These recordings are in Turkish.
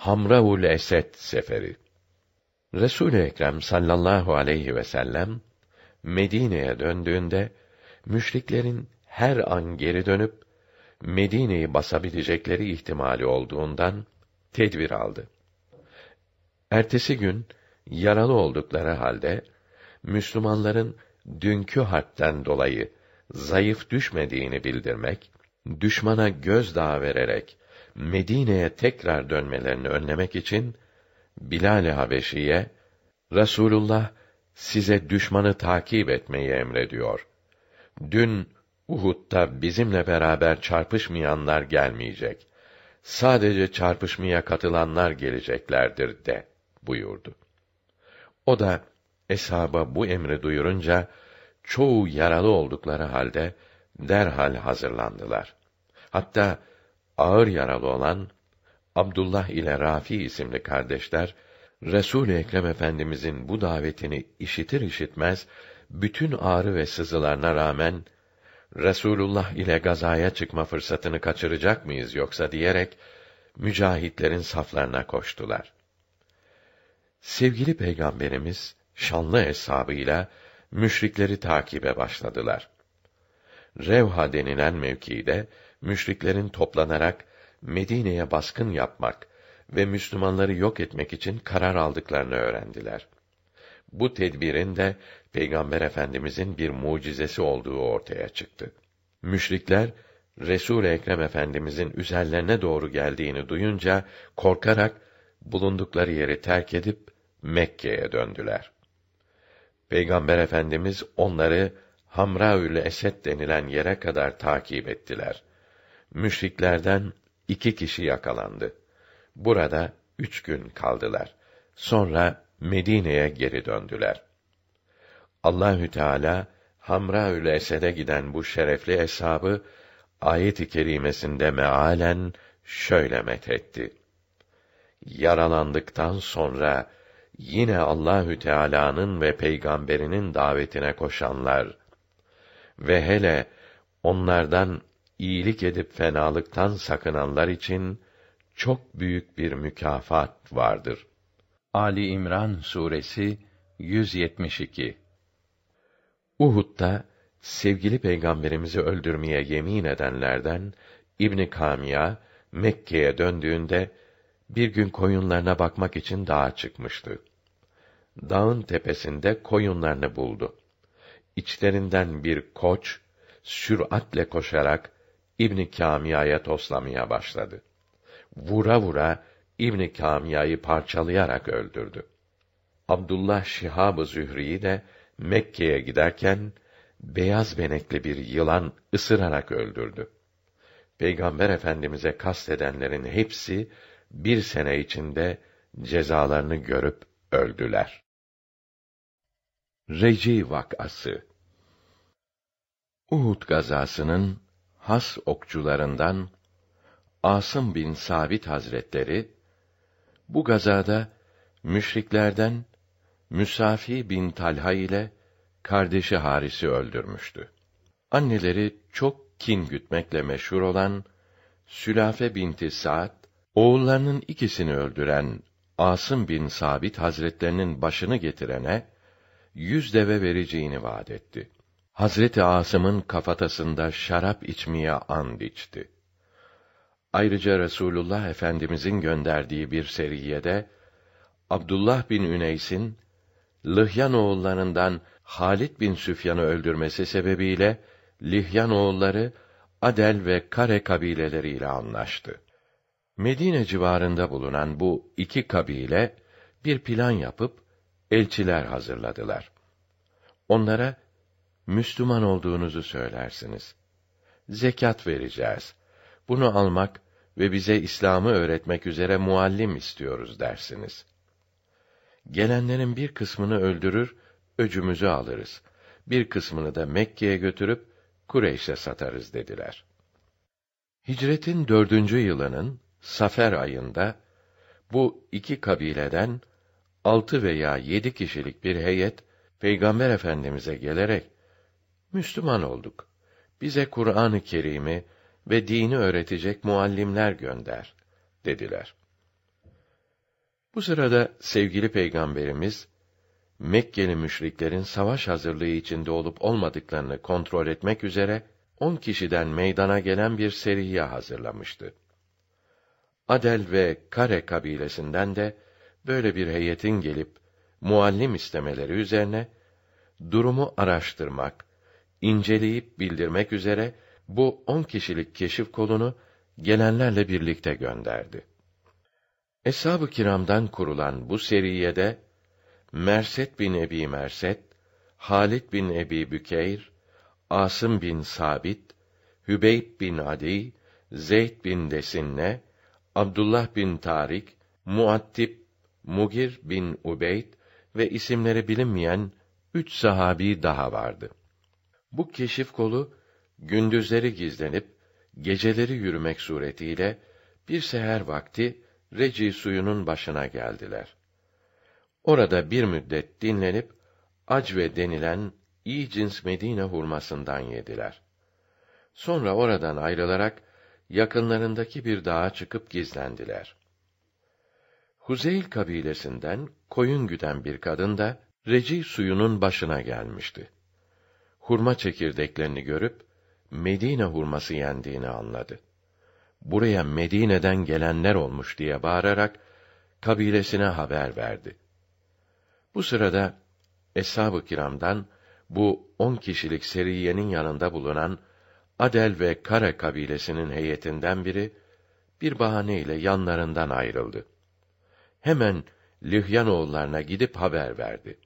Hamraul Esed seferi. Resul Ekrem sallallahu aleyhi ve sellem Medine'ye döndüğünde müşriklerin her an geri dönüp Medine'yi basabilecekleri ihtimali olduğundan tedbir aldı. Ertesi gün yaralı oldukları halde Müslümanların dünkü harpten dolayı zayıf düşmediğini bildirmek, düşmana gözdağı vererek Medine'ye tekrar dönmelerini önlemek için Bilal-i Habeşi'ye Rasulullah size düşmanı takip etmeyi emrediyor. Dün Uhud'da bizimle beraber çarpışmayanlar gelmeyecek. Sadece çarpışmaya katılanlar geleceklerdir de buyurdu. O da eshaba bu emri duyurunca çoğu yaralı oldukları halde derhal hazırlandılar. Hatta ağır yaralı olan Abdullah ile Rafi isimli kardeşler Resul-i Ekrem Efendimizin bu davetini işitir işitmez bütün ağrı ve sızılarına rağmen Resulullah ile gazaya çıkma fırsatını kaçıracak mıyız yoksa diyerek mücahitlerin saflarına koştular. Sevgili peygamberimiz şanlı hesabıyla müşrikleri takibe başladılar. Revha denilen mevkide müşriklerin toplanarak Medine'ye baskın yapmak ve Müslümanları yok etmek için karar aldıklarını öğrendiler. Bu tedbirin de Peygamber Efendimizin bir mucizesi olduğu ortaya çıktı. Müşrikler Resul Ekrem Efendimizin üzerlerine doğru geldiğini duyunca korkarak bulundukları yeri terk edip Mekke'ye döndüler. Peygamber Efendimiz onları Hamraül Esed denilen yere kadar takip ettiler. Müşriklerden iki kişi yakalandı. Burada üç gün kaldılar. Sonra Medine'ye geri döndüler. Allahü Teala Hamraül Esed'e giden bu şerefli eshabı ayet-i kerimesinde mealen şöyle methetti. Yaralandıktan sonra yine Allahü Teala'nın ve peygamberinin davetine koşanlar ve hele onlardan iyilik edip fenalıktan sakınanlar için çok büyük bir mükafat vardır. Ali İmran suresi 172 Uhud'da sevgili peygamberimizi öldürmeye yemin edenlerden İbn Kamiya Mekke'ye döndüğünde bir gün koyunlarına bakmak için dağa çıkmıştı. Dağın tepesinde koyunlarını buldu. İçlerinden bir koç süratle koşarak İbn Kamiya'ya toslamaya başladı. Vura vura İbn Kamiya'yı parçalayarak öldürdü. Abdullah Şihab-ı Zühri'yi de Mekke'ye giderken beyaz benekli bir yılan ısırarak öldürdü. Peygamber Efendimize kastedenlerin hepsi bir sene içinde cezalarını görüp öldüler. Reci vakası Uhud gazasının has okçularından Asım bin Sabit Hazretleri bu gazada müşriklerden Müsafi bin Talha ile kardeşi Haris'i öldürmüştü. Anneleri çok kin gütmekle meşhur olan Sülafe binti Sa'd, oğullarının ikisini öldüren Asım bin Sabit Hazretlerinin başını getirene yüz deve vereceğini vaat etti. Hazreti Asım'ın kafatasında şarap içmeye and içti. Ayrıca Resulullah Efendimizin gönderdiği bir seriyede Abdullah bin Üneys'in Lihyan oğullarından Halit bin Süfyan'ı öldürmesi sebebiyle Lihyan oğulları Adel ve Kare kabileleriyle anlaştı. Medine civarında bulunan bu iki kabile bir plan yapıp elçiler hazırladılar. Onlara Müslüman olduğunuzu söylersiniz. Zekat vereceğiz. Bunu almak ve bize İslam'ı öğretmek üzere muallim istiyoruz dersiniz. Gelenlerin bir kısmını öldürür, öcümüzü alırız. Bir kısmını da Mekke'ye götürüp Kureyş'e satarız dediler. Hicretin dördüncü yılının Safer ayında bu iki kabileden altı veya yedi kişilik bir heyet Peygamber Efendimize gelerek Müslüman olduk. Bize Kur'an-ı Kerim'i ve dini öğretecek muallimler gönder dediler. Bu sırada sevgili peygamberimiz Mekkeli müşriklerin savaş hazırlığı içinde olup olmadıklarını kontrol etmek üzere on kişiden meydana gelen bir seriye hazırlamıştı. Adel ve Kare kabilesinden de böyle bir heyetin gelip muallim istemeleri üzerine durumu araştırmak, inceleyip bildirmek üzere bu on kişilik keşif kolunu gelenlerle birlikte gönderdi. Eshab-ı kiramdan kurulan bu seriyede Merset bin Ebi Merset, Halit bin Ebi Bükeyr, Asım bin Sabit, Hübeyb bin Adi, Zeyd bin Desinne, Abdullah bin Tarik, Muattib, Mugir bin Ubeyd ve isimleri bilinmeyen üç sahabi daha vardı. Bu keşif kolu gündüzleri gizlenip geceleri yürümek suretiyle bir seher vakti Reci suyunun başına geldiler. Orada bir müddet dinlenip acve denilen iyi cins Medine hurmasından yediler. Sonra oradan ayrılarak yakınlarındaki bir dağa çıkıp gizlendiler. Huzeyl kabilesinden koyun güden bir kadın da Reci suyunun başına gelmişti. Hurma çekirdeklerini görüp Medine hurması yendiğini anladı. Buraya Medine'den gelenler olmuş diye bağırarak kabilesine haber verdi. Bu sırada eshab-ı kiramdan bu on kişilik seriyenin yanında bulunan Adel ve Kare kabilesinin heyetinden biri bir bahaneyle yanlarından ayrıldı. Hemen Lühyanoğullarına gidip haber verdi.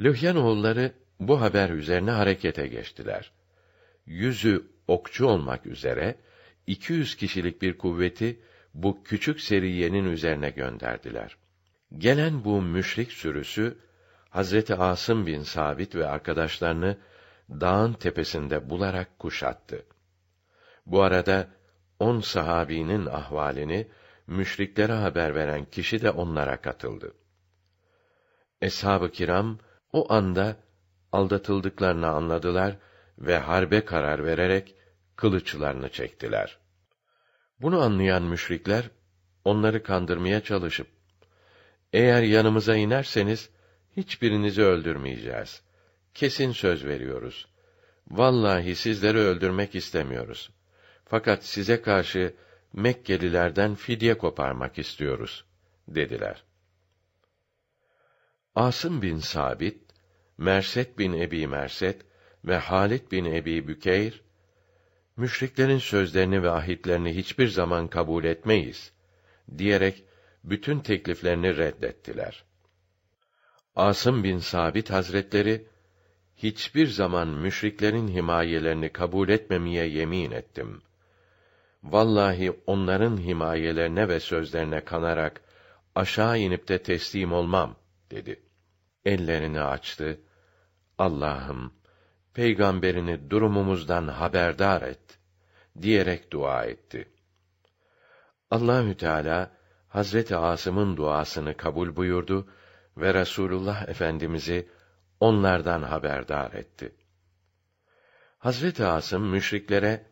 Lühyanoğulları bu haber üzerine harekete geçtiler. Yüzü okçu olmak üzere 200 kişilik bir kuvveti bu küçük seriyenin üzerine gönderdiler. Gelen bu müşrik sürüsü Hazreti Asım bin Sabit ve arkadaşlarını dağın tepesinde bularak kuşattı. Bu arada on sahabinin ahvalini müşriklere haber veren kişi de onlara katıldı. Eshab-ı kiram o anda aldatıldıklarını anladılar ve harbe karar vererek kılıçlarını çektiler. Bunu anlayan müşrikler onları kandırmaya çalışıp eğer yanımıza inerseniz hiçbirinizi öldürmeyeceğiz. Kesin söz veriyoruz. Vallahi sizleri öldürmek istemiyoruz. Fakat size karşı Mekkelilerden fidye koparmak istiyoruz dediler. Asım bin Sabit, Merset bin Ebi Merset ve Halit bin Ebi Bükeyr müşriklerin sözlerini ve ahitlerini hiçbir zaman kabul etmeyiz diyerek bütün tekliflerini reddettiler. Asım bin Sabit Hazretleri hiçbir zaman müşriklerin himayelerini kabul etmemeye yemin ettim. Vallahi onların himayelerine ve sözlerine kanarak aşağı inip de teslim olmam dedi. Ellerini açtı. Allah'ım peygamberini durumumuzdan haberdar et diyerek dua etti. Allahü Teala Hazreti Asım'ın duasını kabul buyurdu ve Resulullah Efendimizi onlardan haberdar etti. Hazreti Asım müşriklere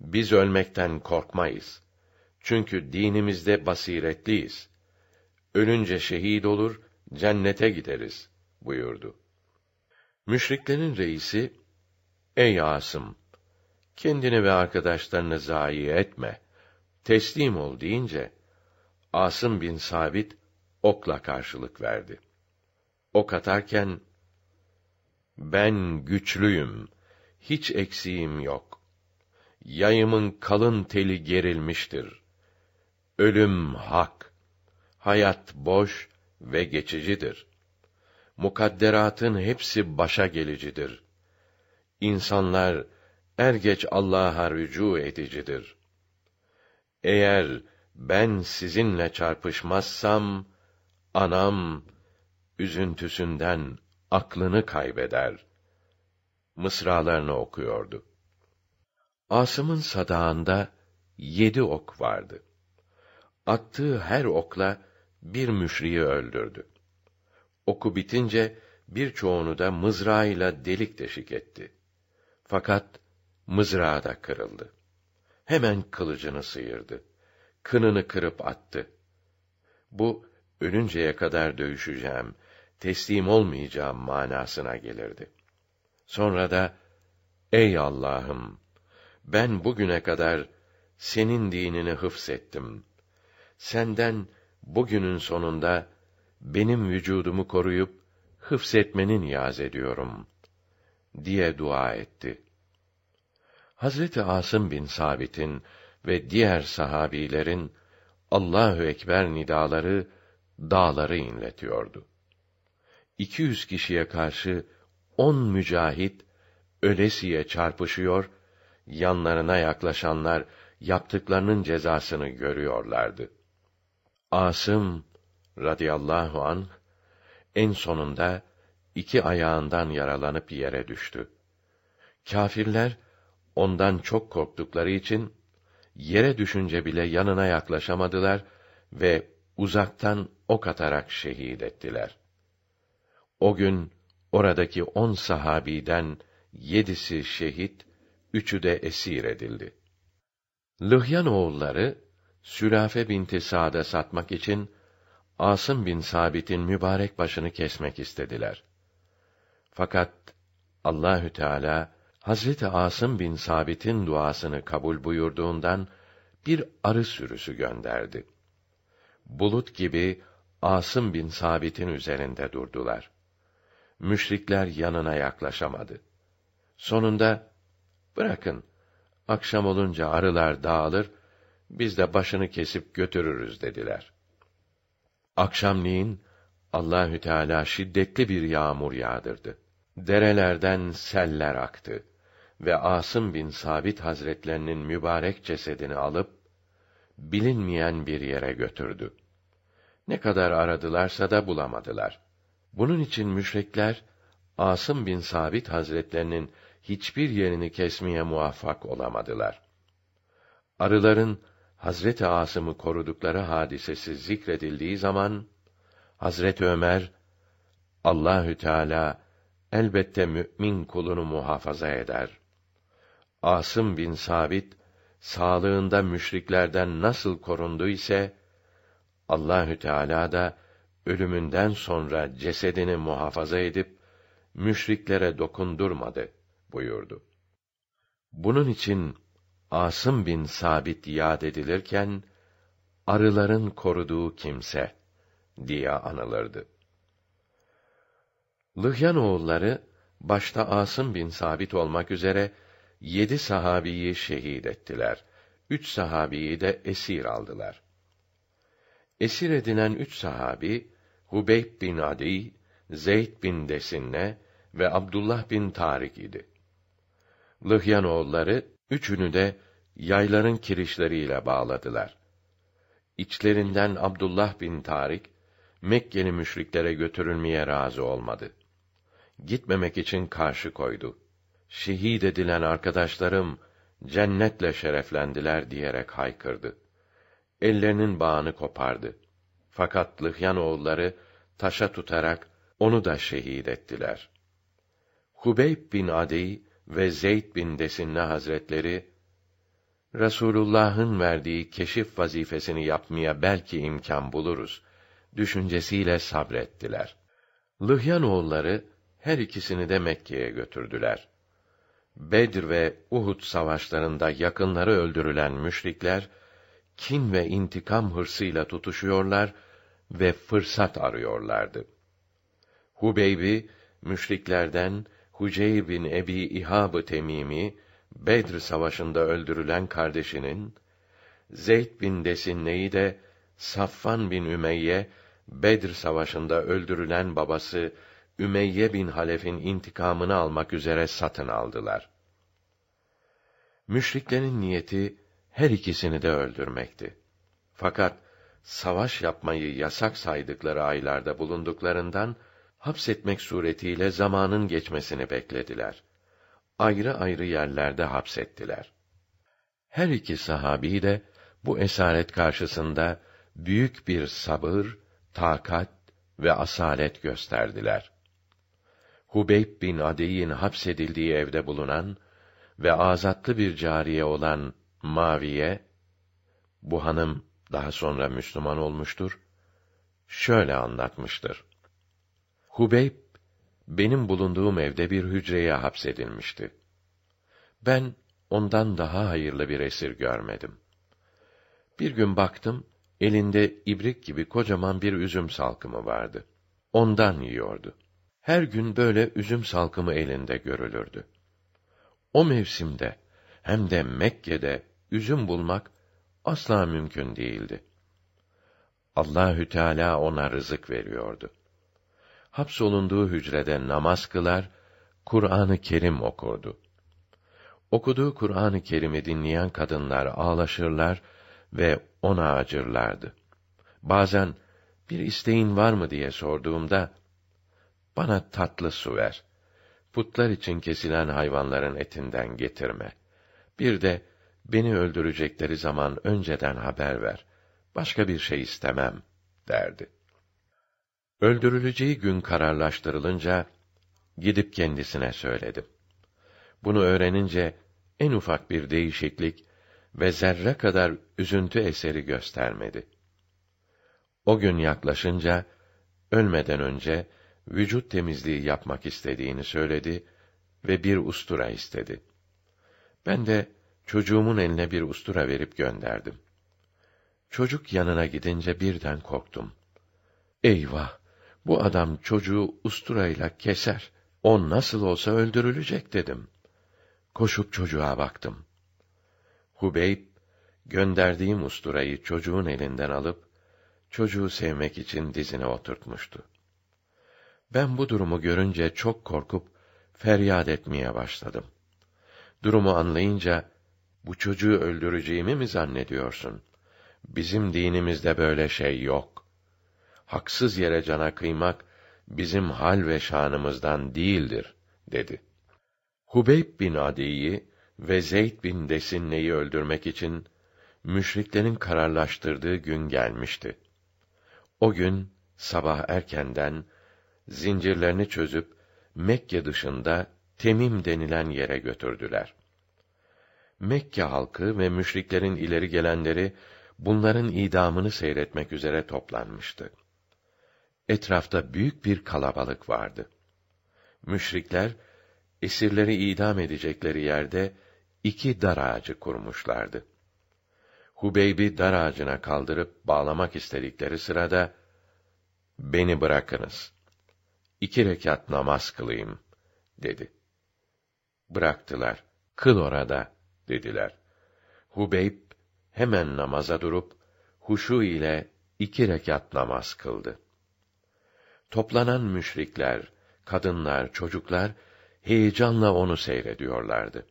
biz ölmekten korkmayız. Çünkü dinimizde basiretliyiz. Ölünce şehit olur, cennete gideriz buyurdu. Müşriklerin reisi, Ey Asım! Kendini ve arkadaşlarını zayi etme. Teslim ol deyince, Asım bin Sabit, okla karşılık verdi. Ok atarken, ben güçlüyüm, hiç eksiğim yok. Yayımın kalın teli gerilmiştir. Ölüm hak, hayat boş ve geçicidir mukadderatın hepsi başa gelicidir. İnsanlar er geç Allah'a rücu edicidir. Eğer ben sizinle çarpışmazsam anam üzüntüsünden aklını kaybeder. Mısralarını okuyordu. Asım'ın sadağında yedi ok vardı. Attığı her okla bir müşriyi öldürdü. Oku bitince birçoğunu da mızrağıyla delik deşik etti. Fakat mızrağı da kırıldı. Hemen kılıcını sıyırdı. Kınını kırıp attı. Bu ölünceye kadar dövüşeceğim, teslim olmayacağım manasına gelirdi. Sonra da ey Allah'ım ben bugüne kadar senin dinini hıfzettim. Senden bugünün sonunda benim vücudumu koruyup hıfzetmeni niyaz ediyorum diye dua etti. Hazreti Asım bin Sabit'in ve diğer sahabilerin Allahü ekber nidaları dağları inletiyordu. 200 kişiye karşı on mücahit ölesiye çarpışıyor, yanlarına yaklaşanlar yaptıklarının cezasını görüyorlardı. Asım radıyallahu an en sonunda iki ayağından yaralanıp yere düştü. Kâfirler ondan çok korktukları için yere düşünce bile yanına yaklaşamadılar ve uzaktan ok atarak şehit ettiler. O gün oradaki on sahabiden yedisi şehit, üçü de esir edildi. Lıhyan oğulları Sülafe binti Sa'da satmak için Asım bin Sabit'in mübarek başını kesmek istediler. Fakat Allahü Teala Hazreti Asım bin Sabit'in duasını kabul buyurduğundan bir arı sürüsü gönderdi. Bulut gibi Asım bin Sabit'in üzerinde durdular. Müşrikler yanına yaklaşamadı. Sonunda bırakın akşam olunca arılar dağılır biz de başını kesip götürürüz dediler. Akşamleyin Allahü Teala şiddetli bir yağmur yağdırdı. Derelerden seller aktı ve Asım bin Sabit Hazretlerinin mübarek cesedini alıp bilinmeyen bir yere götürdü. Ne kadar aradılarsa da bulamadılar. Bunun için müşrikler Asım bin Sabit Hazretlerinin hiçbir yerini kesmeye muvaffak olamadılar. Arıların Hazreti Asım'ı korudukları hadisesi zikredildiği zaman Hazret Ömer Allahü Teala elbette mümin kulunu muhafaza eder. Asım bin Sabit sağlığında müşriklerden nasıl korundu ise Allahü Teala da ölümünden sonra cesedini muhafaza edip müşriklere dokundurmadı buyurdu. Bunun için Asım bin Sabit yad edilirken arıların koruduğu kimse diye anılırdı. Lıhyan oğulları başta Asım bin Sabit olmak üzere yedi sahabiyi şehit ettiler. Üç sahabiyi de esir aldılar. Esir edilen üç sahabi Hubeyb bin Adi, Zeyd bin Desinne ve Abdullah bin Tarik idi. Lıhyan oğulları üçünü de yayların kirişleriyle bağladılar. İçlerinden Abdullah bin Tarik Mekkeli müşriklere götürülmeye razı olmadı. Gitmemek için karşı koydu. Şehit edilen arkadaşlarım cennetle şereflendiler diyerek haykırdı. Ellerinin bağını kopardı. Fakat Lıhyan oğulları taşa tutarak onu da şehit ettiler. Hubeyb bin Adi ve Zeyd bin Desinne Hazretleri Resulullah'ın verdiği keşif vazifesini yapmaya belki imkan buluruz düşüncesiyle sabrettiler. Lıhyan oğulları her ikisini de Mekke'ye götürdüler. Bedir ve Uhud savaşlarında yakınları öldürülen müşrikler kin ve intikam hırsıyla tutuşuyorlar ve fırsat arıyorlardı. Hubeybi müşriklerden Huceyr bin Ebi İhab-ı Temimi Bedr savaşında öldürülen kardeşinin Zeyd bin Desinne'yi de Saffan bin Ümeyye Bedr savaşında öldürülen babası Ümeyye bin Halef'in intikamını almak üzere satın aldılar. Müşriklerin niyeti her ikisini de öldürmekti. Fakat savaş yapmayı yasak saydıkları aylarda bulunduklarından hapsetmek suretiyle zamanın geçmesini beklediler. Ayrı ayrı yerlerde hapsettiler. Her iki sahabi de bu esaret karşısında büyük bir sabır, takat ve asalet gösterdiler. Hubeyb bin Adi'nin hapsedildiği evde bulunan ve azatlı bir cariye olan Maviye, bu hanım daha sonra Müslüman olmuştur, şöyle anlatmıştır. Hubeyb benim bulunduğum evde bir hücreye hapsedilmişti. Ben ondan daha hayırlı bir esir görmedim. Bir gün baktım, elinde ibrik gibi kocaman bir üzüm salkımı vardı. Ondan yiyordu. Her gün böyle üzüm salkımı elinde görülürdü. O mevsimde hem de Mekke'de üzüm bulmak asla mümkün değildi. Allahü Teala ona rızık veriyordu. Hapsolunduğu hücrede namaz kılar, Kur'an-ı Kerim okurdu. Okuduğu Kur'an-ı Kerim'i dinleyen kadınlar ağlaşırlar ve ona acırlardı. Bazen bir isteğin var mı diye sorduğumda bana tatlı su ver. Putlar için kesilen hayvanların etinden getirme. Bir de beni öldürecekleri zaman önceden haber ver. Başka bir şey istemem derdi. Öldürüleceği gün kararlaştırılınca gidip kendisine söyledim. Bunu öğrenince en ufak bir değişiklik ve zerre kadar üzüntü eseri göstermedi. O gün yaklaşınca ölmeden önce vücut temizliği yapmak istediğini söyledi ve bir ustura istedi. Ben de çocuğumun eline bir ustura verip gönderdim. Çocuk yanına gidince birden korktum. Eyvah! Bu adam çocuğu usturayla keser. O nasıl olsa öldürülecek dedim. Koşup çocuğa baktım. Hubeyb, gönderdiğim usturayı çocuğun elinden alıp, çocuğu sevmek için dizine oturtmuştu. Ben bu durumu görünce çok korkup, feryat etmeye başladım. Durumu anlayınca, bu çocuğu öldüreceğimi mi zannediyorsun? Bizim dinimizde böyle şey yok. Haksız yere cana kıymak, bizim hal ve şanımızdan değildir, dedi. Hubeyb bin Adi'yi ve Zeyd bin Desinne'yi öldürmek için, müşriklerin kararlaştırdığı gün gelmişti. O gün, sabah erkenden, zincirlerini çözüp, Mekke dışında, Temim denilen yere götürdüler. Mekke halkı ve müşriklerin ileri gelenleri bunların idamını seyretmek üzere toplanmıştı. Etrafta büyük bir kalabalık vardı. Müşrikler esirleri idam edecekleri yerde iki dar ağacı kurmuşlardı. Hubeyb'i dar ağacına kaldırıp bağlamak istedikleri sırada beni bırakınız. İki rekat namaz kılayım dedi. Bıraktılar. Kıl orada dediler. Hubeyb hemen namaza durup huşu ile iki rekat namaz kıldı. Toplanan müşrikler, kadınlar, çocuklar heyecanla onu seyrediyorlardı.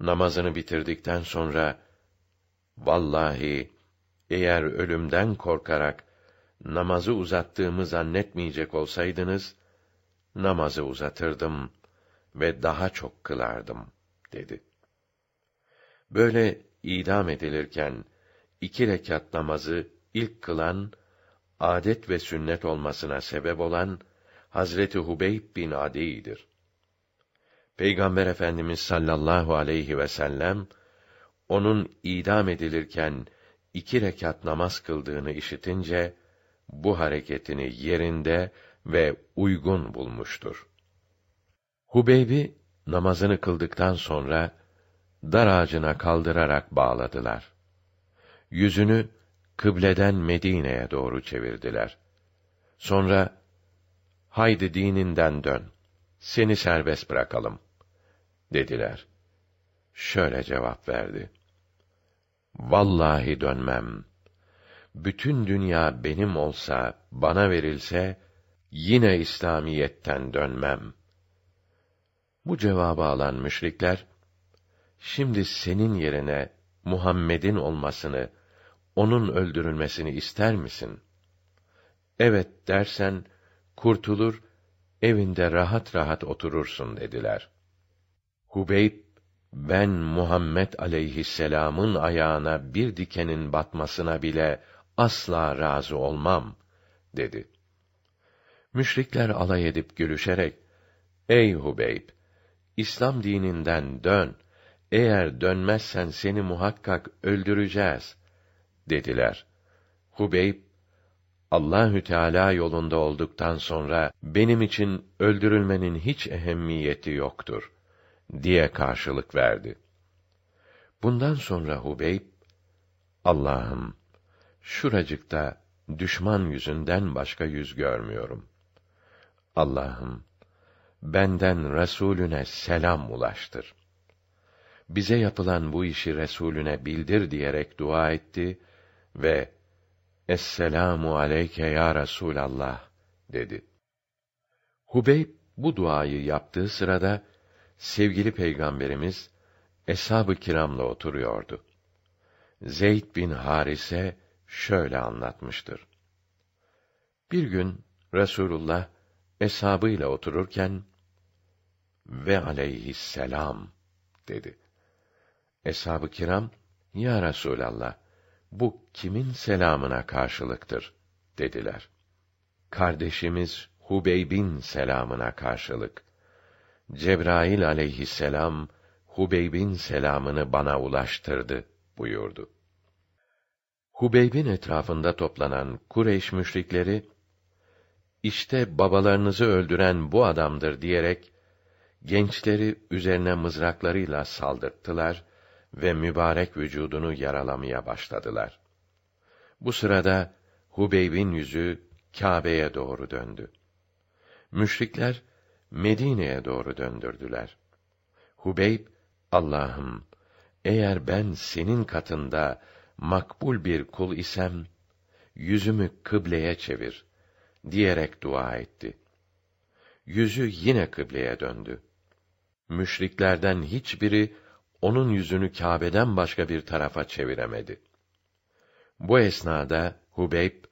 Namazını bitirdikten sonra vallahi eğer ölümden korkarak namazı uzattığımı zannetmeyecek olsaydınız namazı uzatırdım ve daha çok kılardım dedi. Böyle idam edilirken iki rekat namazı ilk kılan adet ve sünnet olmasına sebep olan Hazreti Hubeyb bin Adi'dir. Peygamber Efendimiz sallallahu aleyhi ve sellem onun idam edilirken iki rekat namaz kıldığını işitince bu hareketini yerinde ve uygun bulmuştur. Hubeybi namazını kıldıktan sonra dar ağacına kaldırarak bağladılar. Yüzünü kıbleden Medine'ye doğru çevirdiler. Sonra haydi dininden dön. Seni serbest bırakalım dediler. Şöyle cevap verdi. Vallahi dönmem. Bütün dünya benim olsa, bana verilse, yine İslamiyetten dönmem. Bu cevabı alan müşrikler, şimdi senin yerine Muhammed'in olmasını, onun öldürülmesini ister misin? Evet dersen, kurtulur, evinde rahat rahat oturursun dediler. Hubeyb, ben Muhammed aleyhisselam'ın ayağına bir dikenin batmasına bile asla razı olmam, dedi. Müşrikler alay edip gülüşerek, Ey Hubeyb! İslam dininden dön. Eğer dönmezsen seni muhakkak öldüreceğiz, dediler. Hubeyb, Allahü Teala yolunda olduktan sonra benim için öldürülmenin hiç ehemmiyeti yoktur diye karşılık verdi. Bundan sonra Hubeyb Allah'ım şuracıkta düşman yüzünden başka yüz görmüyorum. Allah'ım benden Resulüne selam ulaştır. Bize yapılan bu işi Resulüne bildir diyerek dua etti ve Esselamu aleyke ya Resulallah dedi. Hubeyb bu duayı yaptığı sırada sevgili peygamberimiz eshab-ı kiramla oturuyordu. Zeyd bin Harise şöyle anlatmıştır. Bir gün Resulullah eshabıyla otururken ve aleyhisselam dedi. Eshab-ı kiram, ya Resulallah, bu kimin selamına karşılıktır? dediler. Kardeşimiz Hubeyb'in selamına karşılık. Cebrail aleyhisselam, Hubeyb'in selamını bana ulaştırdı buyurdu. Hubeyb'in etrafında toplanan Kureyş müşrikleri, işte babalarınızı öldüren bu adamdır diyerek, gençleri üzerine mızraklarıyla saldırttılar ve mübarek vücudunu yaralamaya başladılar. Bu sırada Hubeyb'in yüzü Kâbe'ye doğru döndü. Müşrikler Medine'ye doğru döndürdüler. Hubeyb, Allah'ım, eğer ben senin katında makbul bir kul isem, yüzümü kıbleye çevir, diyerek dua etti. Yüzü yine kıbleye döndü. Müşriklerden hiçbiri, onun yüzünü Kâbe'den başka bir tarafa çeviremedi. Bu esnada Hubeyb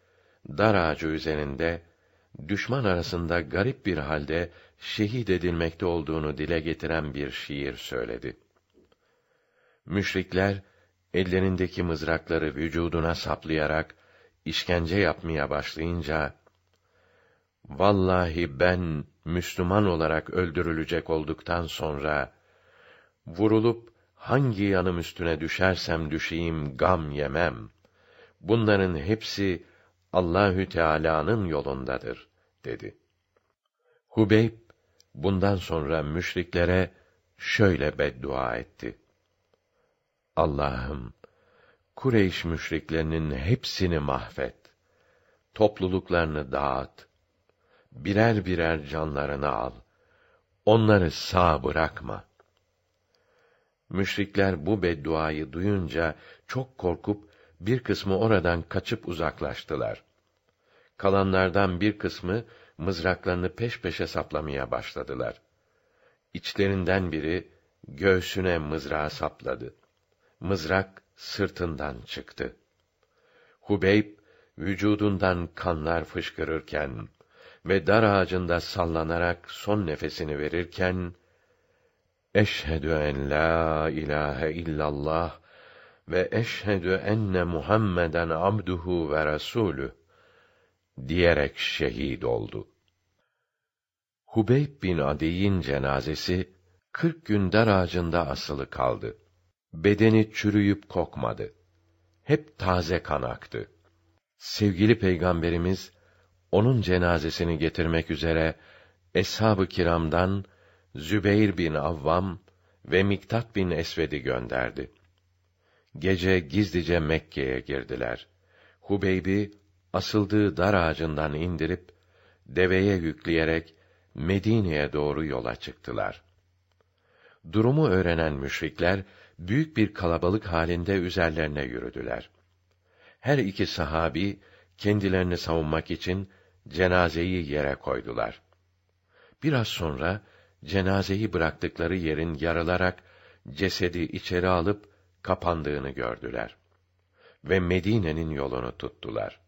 dar ağacı üzerinde düşman arasında garip bir halde şehit edilmekte olduğunu dile getiren bir şiir söyledi. Müşrikler ellerindeki mızrakları vücuduna saplayarak işkence yapmaya başlayınca vallahi ben Müslüman olarak öldürülecek olduktan sonra vurulup hangi yanım üstüne düşersem düşeyim gam yemem. Bunların hepsi Allahü Teala'nın yolundadır dedi. Hubeyb bundan sonra müşriklere şöyle beddua etti. Allah'ım Kureyş müşriklerinin hepsini mahvet. Topluluklarını dağıt. Birer birer canlarını al. Onları sağ bırakma. Müşrikler bu bedduayı duyunca çok korkup bir kısmı oradan kaçıp uzaklaştılar. Kalanlardan bir kısmı mızraklarını peş peşe saplamaya başladılar. İçlerinden biri göğsüne mızrağı sapladı. Mızrak sırtından çıktı. Hubeyb vücudundan kanlar fışkırırken ve dar ağacında sallanarak son nefesini verirken Eşhedü en la ilahe illallah ve eşhedü enne Muhammeden abduhu ve resulü diyerek şehit oldu. Hubeyb bin Adi'nin cenazesi kırk gün dar ağacında asılı kaldı. Bedeni çürüyüp kokmadı. Hep taze kan aktı. Sevgili Peygamberimiz onun cenazesini getirmek üzere eshab-ı kiramdan Zübeyr bin Avvam ve Miktat bin Esved'i gönderdi. Gece gizlice Mekke'ye girdiler. Hubeyb'i asıldığı dar ağacından indirip deveye yükleyerek Medine'ye doğru yola çıktılar. Durumu öğrenen müşrikler büyük bir kalabalık halinde üzerlerine yürüdüler. Her iki sahabi kendilerini savunmak için cenazeyi yere koydular. Biraz sonra cenazeyi bıraktıkları yerin yarılarak cesedi içeri alıp kapandığını gördüler ve Medine'nin yolunu tuttular.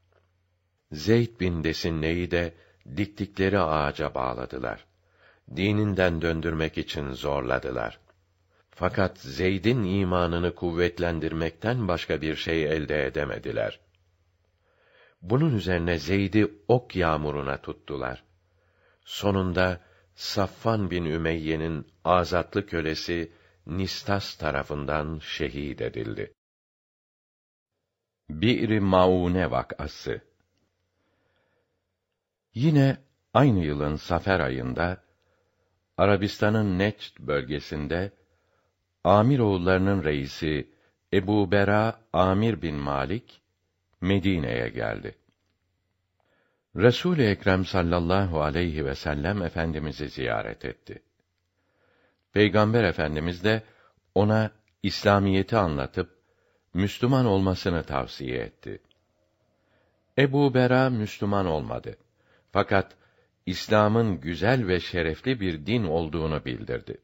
Zeyd bin Desinne'yi de diktikleri ağaca bağladılar. Dininden döndürmek için zorladılar. Fakat Zeyd'in imanını kuvvetlendirmekten başka bir şey elde edemediler. Bunun üzerine Zeyd'i ok yağmuruna tuttular. Sonunda Saffan bin Ümeyye'nin azatlı kölesi Nistas tarafından şehit edildi. Bir Maune vakası Yine aynı yılın Safer ayında Arabistan'ın Neçd bölgesinde Amir oğullarının reisi Ebu Bera Amir bin Malik Medine'ye geldi. Resul-i Ekrem sallallahu aleyhi ve sellem efendimizi ziyaret etti. Peygamber Efendimiz de ona İslamiyeti anlatıp Müslüman olmasını tavsiye etti. Ebu Bera Müslüman olmadı. Fakat İslam'ın güzel ve şerefli bir din olduğunu bildirdi.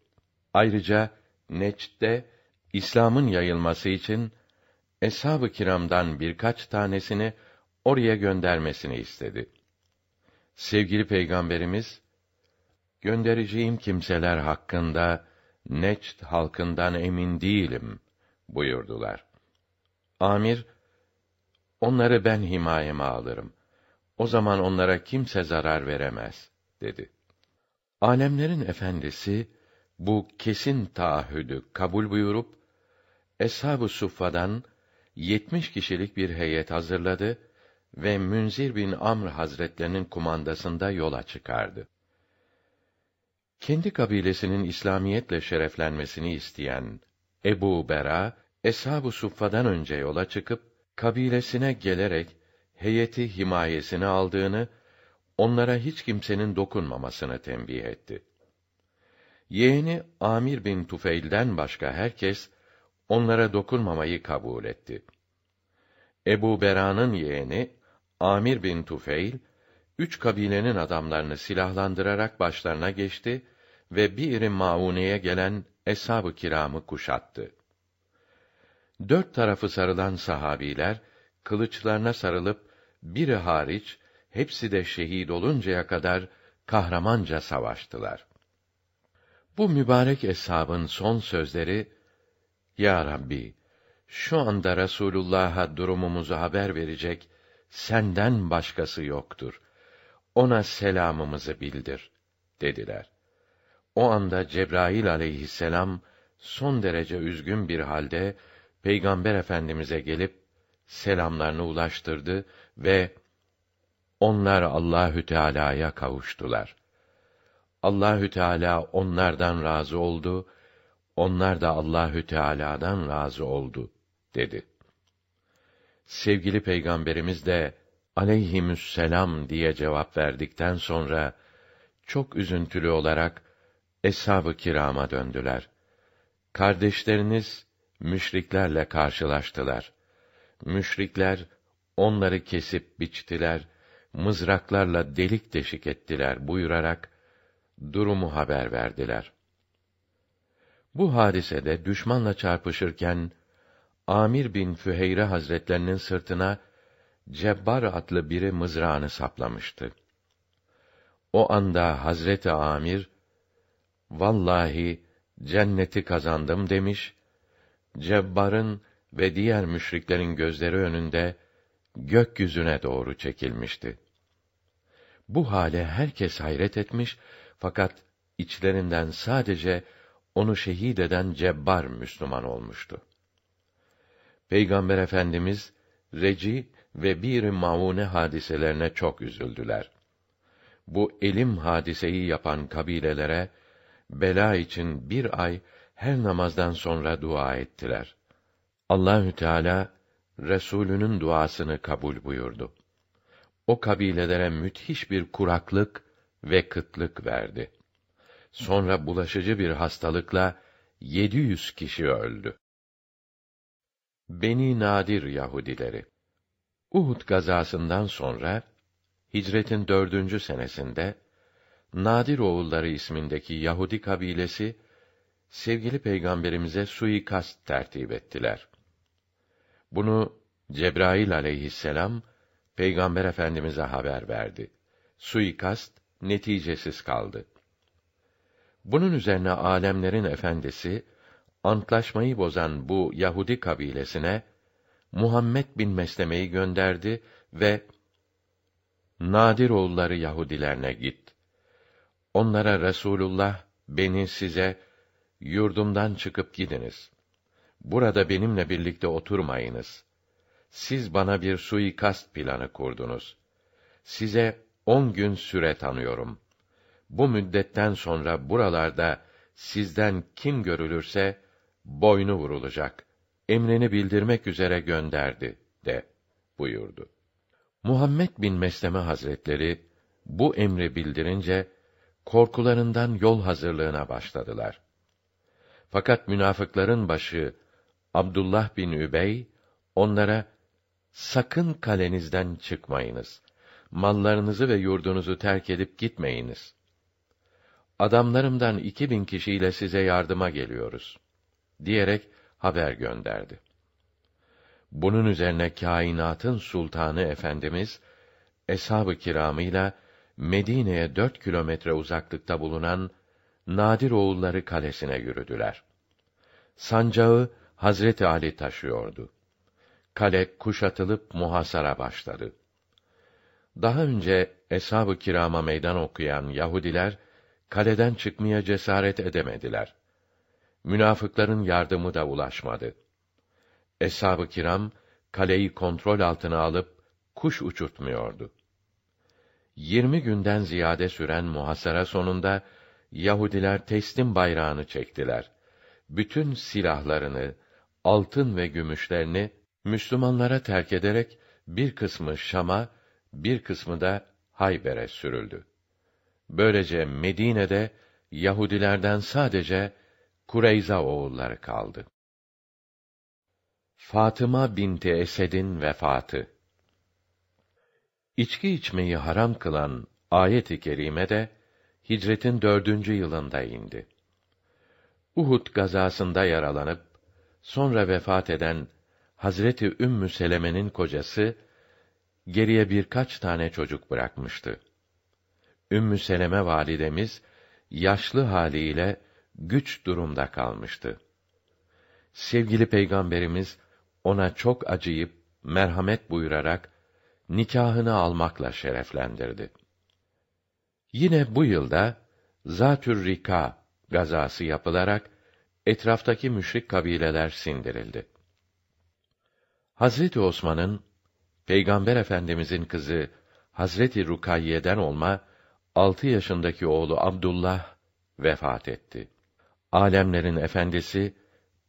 Ayrıca Neç'te İslam'ın yayılması için eshab-ı kiramdan birkaç tanesini oraya göndermesini istedi. Sevgili Peygamberimiz göndereceğim kimseler hakkında Neçt halkından emin değilim buyurdular. Amir onları ben himayeme alırım. O zaman onlara kimse zarar veremez dedi. Alemlerin efendisi bu kesin taahhüdü kabul buyurup Eshab-ı Suffa'dan yetmiş kişilik bir heyet hazırladı ve Münzir bin Amr Hazretlerinin kumandasında yola çıkardı. Kendi kabilesinin İslamiyetle şereflenmesini isteyen Ebu Bera, Eshab-ı Suffa'dan önce yola çıkıp kabilesine gelerek heyeti himayesine aldığını, onlara hiç kimsenin dokunmamasını tembih etti. Yeğeni Amir bin Tufeil'den başka herkes onlara dokunmamayı kabul etti. Ebu Bera'nın yeğeni Amir bin Tufeil üç kabilenin adamlarını silahlandırarak başlarına geçti ve bir Maune'ye gelen eshab-ı kiramı kuşattı. Dört tarafı sarılan sahabiler kılıçlarına sarılıp biri hariç hepsi de şehit oluncaya kadar kahramanca savaştılar. Bu mübarek eshabın son sözleri Ya Rabbi şu anda Resulullah'a durumumuzu haber verecek senden başkası yoktur. Ona selamımızı bildir dediler. O anda Cebrail aleyhisselam son derece üzgün bir halde Peygamber Efendimize gelip selamlarını ulaştırdı ve onlar Allahü Teala'ya kavuştular. Allahü Teala onlardan razı oldu, onlar da Allahü Teala'dan razı oldu dedi. Sevgili Peygamberimiz de aleyhimüsselam diye cevap verdikten sonra çok üzüntülü olarak eshab-ı kirama döndüler. Kardeşleriniz müşriklerle karşılaştılar. Müşrikler onları kesip biçtiler, mızraklarla delik deşik ettiler buyurarak durumu haber verdiler. Bu hadisede düşmanla çarpışırken Amir bin Füheyre Hazretlerinin sırtına Cebbar adlı biri mızrağını saplamıştı. O anda Hazreti Amir vallahi cenneti kazandım demiş. Cebbar'ın ve diğer müşriklerin gözleri önünde gökyüzüne doğru çekilmişti. Bu hale herkes hayret etmiş fakat içlerinden sadece onu şehit eden Cebbar Müslüman olmuştu. Peygamber Efendimiz Reci ve bir Maune hadiselerine çok üzüldüler. Bu elim hadiseyi yapan kabilelere bela için bir ay her namazdan sonra dua ettiler. Allahü Teala Resulünün duasını kabul buyurdu. O kabilelere müthiş bir kuraklık ve kıtlık verdi. Sonra bulaşıcı bir hastalıkla 700 kişi öldü. Beni Nadir Yahudileri Uhud gazasından sonra hicretin dördüncü senesinde Nadir oğulları ismindeki Yahudi kabilesi sevgili peygamberimize suikast tertip ettiler. Bunu Cebrail aleyhisselam peygamber efendimize haber verdi. Suikast neticesiz kaldı. Bunun üzerine alemlerin efendisi antlaşmayı bozan bu Yahudi kabilesine Muhammed bin Mesleme'yi gönderdi ve Nadir oğulları Yahudilerine git. Onlara Resulullah beni size yurdumdan çıkıp gidiniz. Burada benimle birlikte oturmayınız. Siz bana bir suikast planı kurdunuz. Size on gün süre tanıyorum. Bu müddetten sonra buralarda sizden kim görülürse boynu vurulacak. Emrini bildirmek üzere gönderdi de buyurdu. Muhammed bin Mesleme Hazretleri bu emri bildirince korkularından yol hazırlığına başladılar. Fakat münafıkların başı Abdullah bin Übey onlara sakın kalenizden çıkmayınız. Mallarınızı ve yurdunuzu terk edip gitmeyiniz. Adamlarımdan iki bin kişiyle size yardıma geliyoruz. Diyerek haber gönderdi. Bunun üzerine kainatın sultanı Efendimiz, eshab-ı kiramıyla Medine'ye dört kilometre uzaklıkta bulunan Nadir oğulları kalesine yürüdüler. Sancağı Hazreti Ali taşıyordu. Kale kuşatılıp muhasara başladı. Daha önce eshab-ı kirama meydan okuyan Yahudiler kaleden çıkmaya cesaret edemediler. Münafıkların yardımı da ulaşmadı. Eshab-ı kiram kaleyi kontrol altına alıp kuş uçurtmuyordu. Yirmi günden ziyade süren muhasara sonunda Yahudiler teslim bayrağını çektiler. Bütün silahlarını, altın ve gümüşlerini Müslümanlara terk ederek bir kısmı Şam'a, bir kısmı da Hayber'e sürüldü. Böylece Medine'de Yahudilerden sadece Kureyza oğulları kaldı. Fatıma binti Esed'in vefatı İçki içmeyi haram kılan ayet-i kerime de hicretin dördüncü yılında indi. Uhud gazasında yaralanıp sonra vefat eden Hazreti Ümmü Seleme'nin kocası geriye birkaç tane çocuk bırakmıştı. Ümmü Seleme validemiz yaşlı haliyle güç durumda kalmıştı. Sevgili peygamberimiz ona çok acıyıp merhamet buyurarak nikahını almakla şereflendirdi. Yine bu yılda Zatür Rika gazası yapılarak etraftaki müşrik kabileler sindirildi. Hazreti Osman'ın Peygamber Efendimizin kızı Hazreti Rukayye'den olma altı yaşındaki oğlu Abdullah vefat etti. Alemlerin efendisi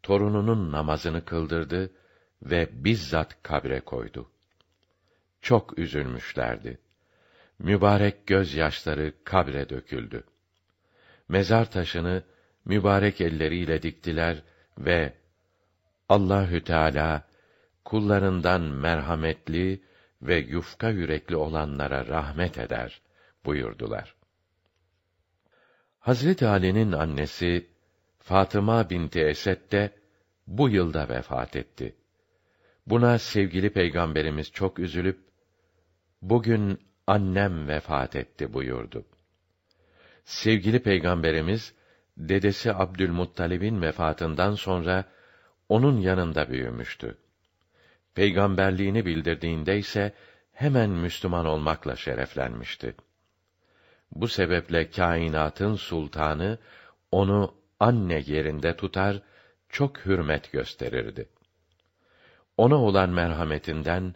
torununun namazını kıldırdı ve bizzat kabre koydu. Çok üzülmüşlerdi. Mübarek gözyaşları kabre döküldü. Mezar taşını mübarek elleriyle diktiler ve Allahü Teala kullarından merhametli ve yufka yürekli olanlara rahmet eder buyurdular. Hazreti Ali'nin annesi Fatıma binti Esed de bu yılda vefat etti. Buna sevgili peygamberimiz çok üzülüp bugün annem vefat etti buyurdu. Sevgili peygamberimiz dedesi Abdülmuttalib'in vefatından sonra onun yanında büyümüştü. Peygamberliğini bildirdiğinde ise hemen Müslüman olmakla şereflenmişti. Bu sebeple kainatın sultanı onu anne yerinde tutar, çok hürmet gösterirdi. Ona olan merhametinden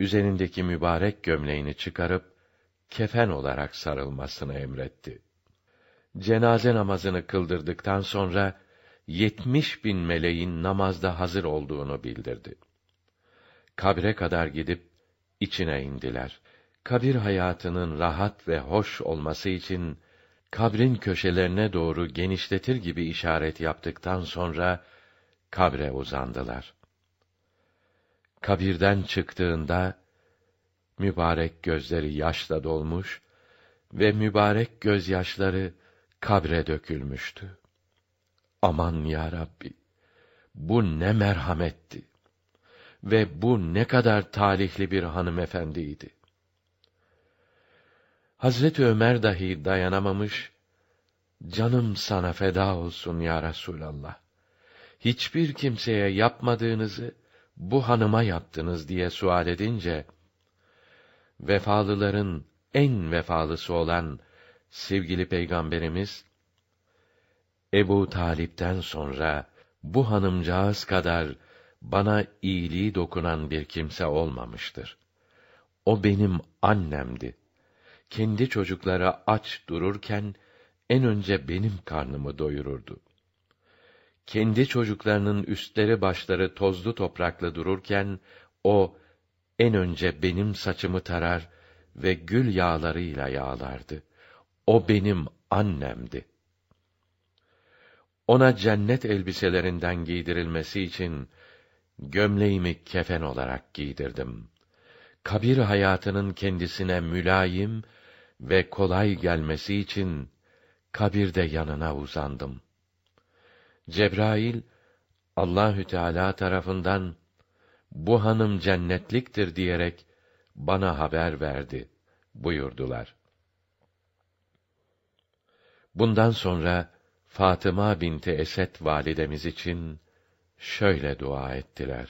üzerindeki mübarek gömleğini çıkarıp kefen olarak sarılmasını emretti. Cenaze namazını kıldırdıktan sonra yetmiş bin meleğin namazda hazır olduğunu bildirdi. Kabre kadar gidip içine indiler. Kabir hayatının rahat ve hoş olması için kabrin köşelerine doğru genişletir gibi işaret yaptıktan sonra kabre uzandılar. Kabirden çıktığında mübarek gözleri yaşla dolmuş ve mübarek gözyaşları kabre dökülmüştü. Aman ya Rabbi, bu ne merhametti ve bu ne kadar talihli bir hanımefendiydi. Hazreti Ömer dahi dayanamamış, canım sana feda olsun ya Resulallah. Hiçbir kimseye yapmadığınızı bu hanıma yaptınız diye sual edince, vefalıların en vefalısı olan sevgili peygamberimiz Ebu Talip'ten sonra bu hanımcağız kadar bana iyiliği dokunan bir kimse olmamıştır. O benim annemdi. Kendi çocukları aç dururken en önce benim karnımı doyururdu. Kendi çocuklarının üstleri başları tozlu topraklı dururken o en önce benim saçımı tarar ve gül yağlarıyla yağlardı. O benim annemdi. Ona cennet elbiselerinden giydirilmesi için gömleğimi kefen olarak giydirdim. Kabir hayatının kendisine mülayim ve kolay gelmesi için kabirde yanına uzandım. Cebrail Allahü Teala tarafından bu hanım cennetliktir diyerek bana haber verdi buyurdular. Bundan sonra Fatıma binti Esed validemiz için şöyle dua ettiler.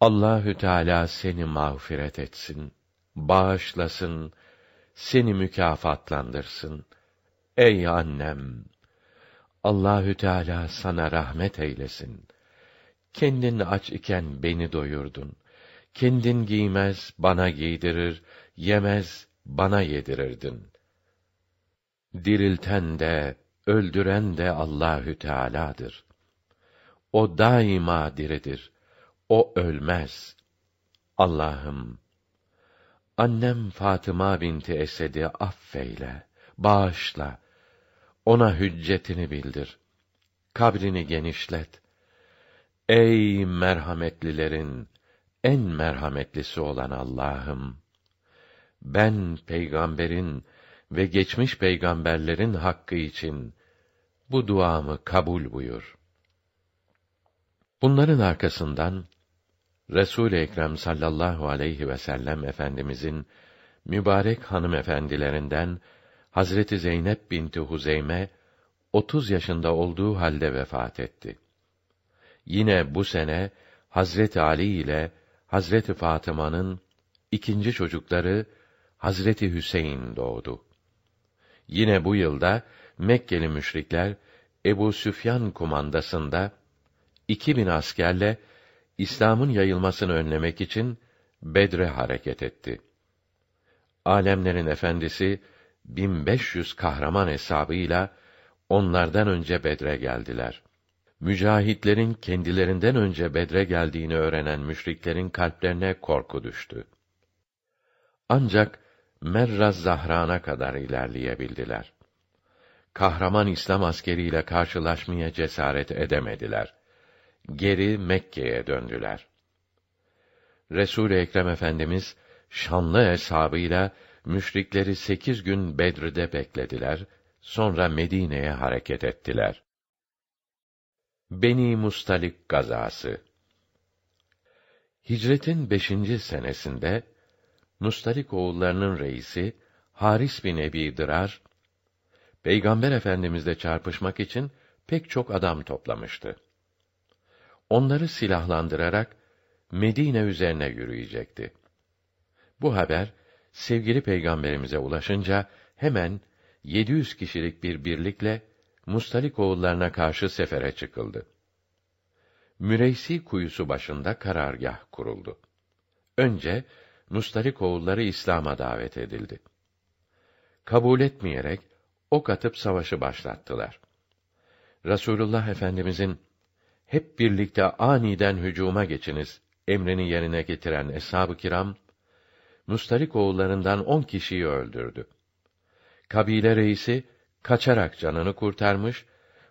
Allahü Teala seni mağfiret etsin, bağışlasın, seni mükafatlandırsın. Ey annem, Allahü Teala sana rahmet eylesin. Kendin aç iken beni doyurdun. Kendin giymez, bana giydirir, yemez, bana yedirirdin. Dirilten de, öldüren de Allahü Teala'dır. O daima diridir. O ölmez. Allah'ım, annem Fatıma binti Esed'i affeyle, bağışla. Ona hüccetini bildir. Kabrini genişlet. Ey merhametlilerin en merhametlisi olan Allah'ım ben peygamberin ve geçmiş peygamberlerin hakkı için bu duamı kabul buyur. Bunların arkasından Resul Ekrem sallallahu aleyhi ve sellem efendimizin mübarek hanımefendilerinden Hazreti Zeynep binti Huzeyme 30 yaşında olduğu halde vefat etti. Yine bu sene Hazreti Ali ile Hazreti Fatıma'nın ikinci çocukları Hazreti Hüseyin doğdu. Yine bu yılda Mekkeli müşrikler Ebu Süfyan kumandasında 2000 askerle İslam'ın yayılmasını önlemek için Bedre hareket etti. Alemlerin efendisi 1500 kahraman hesabıyla onlardan önce Bedre geldiler. Mücahitlerin kendilerinden önce Bedre geldiğini öğrenen müşriklerin kalplerine korku düştü. Ancak Merraz Zahran'a kadar ilerleyebildiler. Kahraman İslam askeriyle karşılaşmaya cesaret edemediler. Geri Mekke'ye döndüler. Resul Ekrem Efendimiz şanlı hesabıyla müşrikleri sekiz gün Bedr'de beklediler, sonra Medine'ye hareket ettiler. Beni Mustalik gazası Hicretin beşinci senesinde Mustalik oğullarının reisi Haris bin Ebi Dırar Peygamber Efendimizle çarpışmak için pek çok adam toplamıştı. Onları silahlandırarak Medine üzerine yürüyecekti. Bu haber sevgili peygamberimize ulaşınca hemen 700 kişilik bir birlikle Mustalik oğullarına karşı sefere çıkıldı. Müreysi kuyusu başında karargah kuruldu. Önce Mustalik oğulları İslam'a davet edildi. Kabul etmeyerek ok atıp savaşı başlattılar. Rasulullah Efendimizin hep birlikte aniden hücuma geçiniz emrini yerine getiren eshab-ı kiram Mustalik oğullarından on kişiyi öldürdü. Kabile reisi kaçarak canını kurtarmış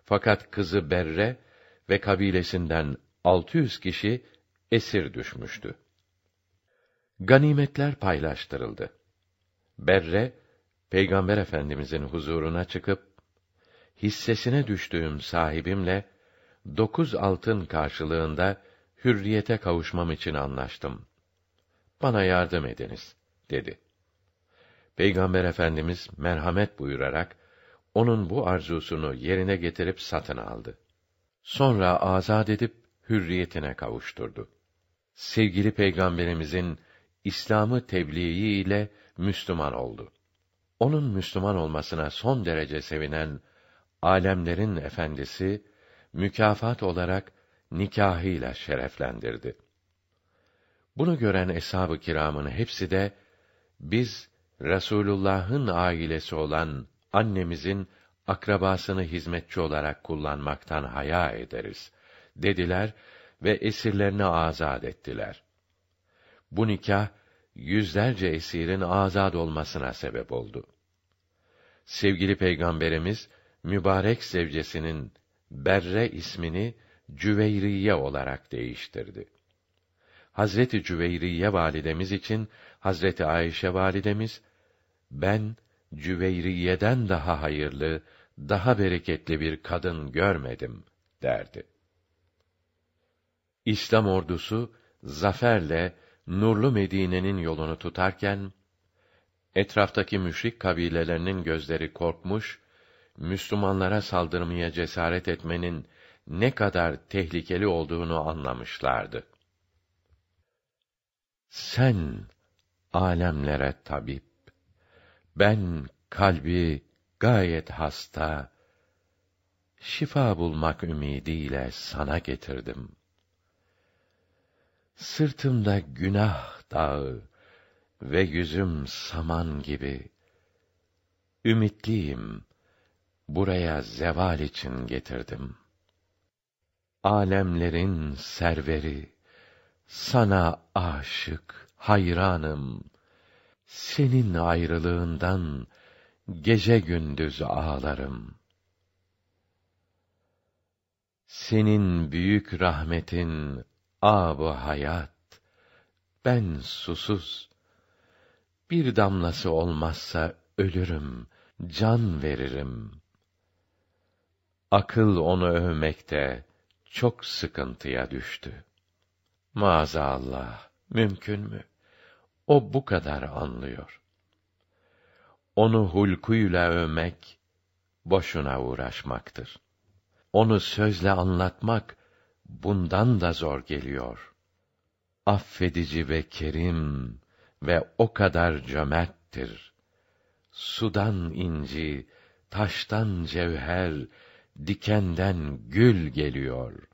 fakat kızı Berre ve kabilesinden 600 kişi esir düşmüştü. Ganimetler paylaştırıldı. Berre Peygamber Efendimizin huzuruna çıkıp hissesine düştüğüm sahibimle dokuz altın karşılığında hürriyete kavuşmam için anlaştım. Bana yardım ediniz, dedi. Peygamber Efendimiz merhamet buyurarak onun bu arzusunu yerine getirip satın aldı. Sonra azad edip hürriyetine kavuşturdu. Sevgili Peygamberimizin İslam'ı tebliği ile Müslüman oldu. Onun Müslüman olmasına son derece sevinen alemlerin efendisi mükafat olarak nikahıyla şereflendirdi. Bunu gören eshab-ı kiramın hepsi de biz Resulullah'ın ailesi olan annemizin akrabasını hizmetçi olarak kullanmaktan haya ederiz dediler ve esirlerini azad ettiler. Bu nikah yüzlerce esirin azad olmasına sebep oldu. Sevgili Peygamberimiz mübarek zevcesinin Berre ismini Cüveyriye olarak değiştirdi. Hazreti Cüveyriye validemiz için Hazreti Ayşe validemiz ben Cüveyriye'den daha hayırlı, daha bereketli bir kadın görmedim derdi. İslam ordusu zaferle nurlu Medine'nin yolunu tutarken etraftaki müşrik kabilelerinin gözleri korkmuş, Müslümanlara saldırmaya cesaret etmenin ne kadar tehlikeli olduğunu anlamışlardı. Sen alemlere tabip, ben kalbi gayet hasta, şifa bulmak ümidiyle sana getirdim. Sırtımda günah dağı ve yüzüm saman gibi. Ümitliyim, buraya zeval için getirdim. Alemlerin serveri, sana aşık, hayranım. Senin ayrılığından gece gündüz ağlarım. Senin büyük rahmetin Ab hayat, ben susuz. Bir damlası olmazsa ölürüm, can veririm. Akıl onu övmekte çok sıkıntıya düştü. Maazallah, mümkün mü? O bu kadar anlıyor. Onu hulkuyla övmek boşuna uğraşmaktır. Onu sözle anlatmak bundan da zor geliyor. Affedici ve kerim ve o kadar cömerttir. Sudan inci, taştan cevher, dikenden gül geliyor.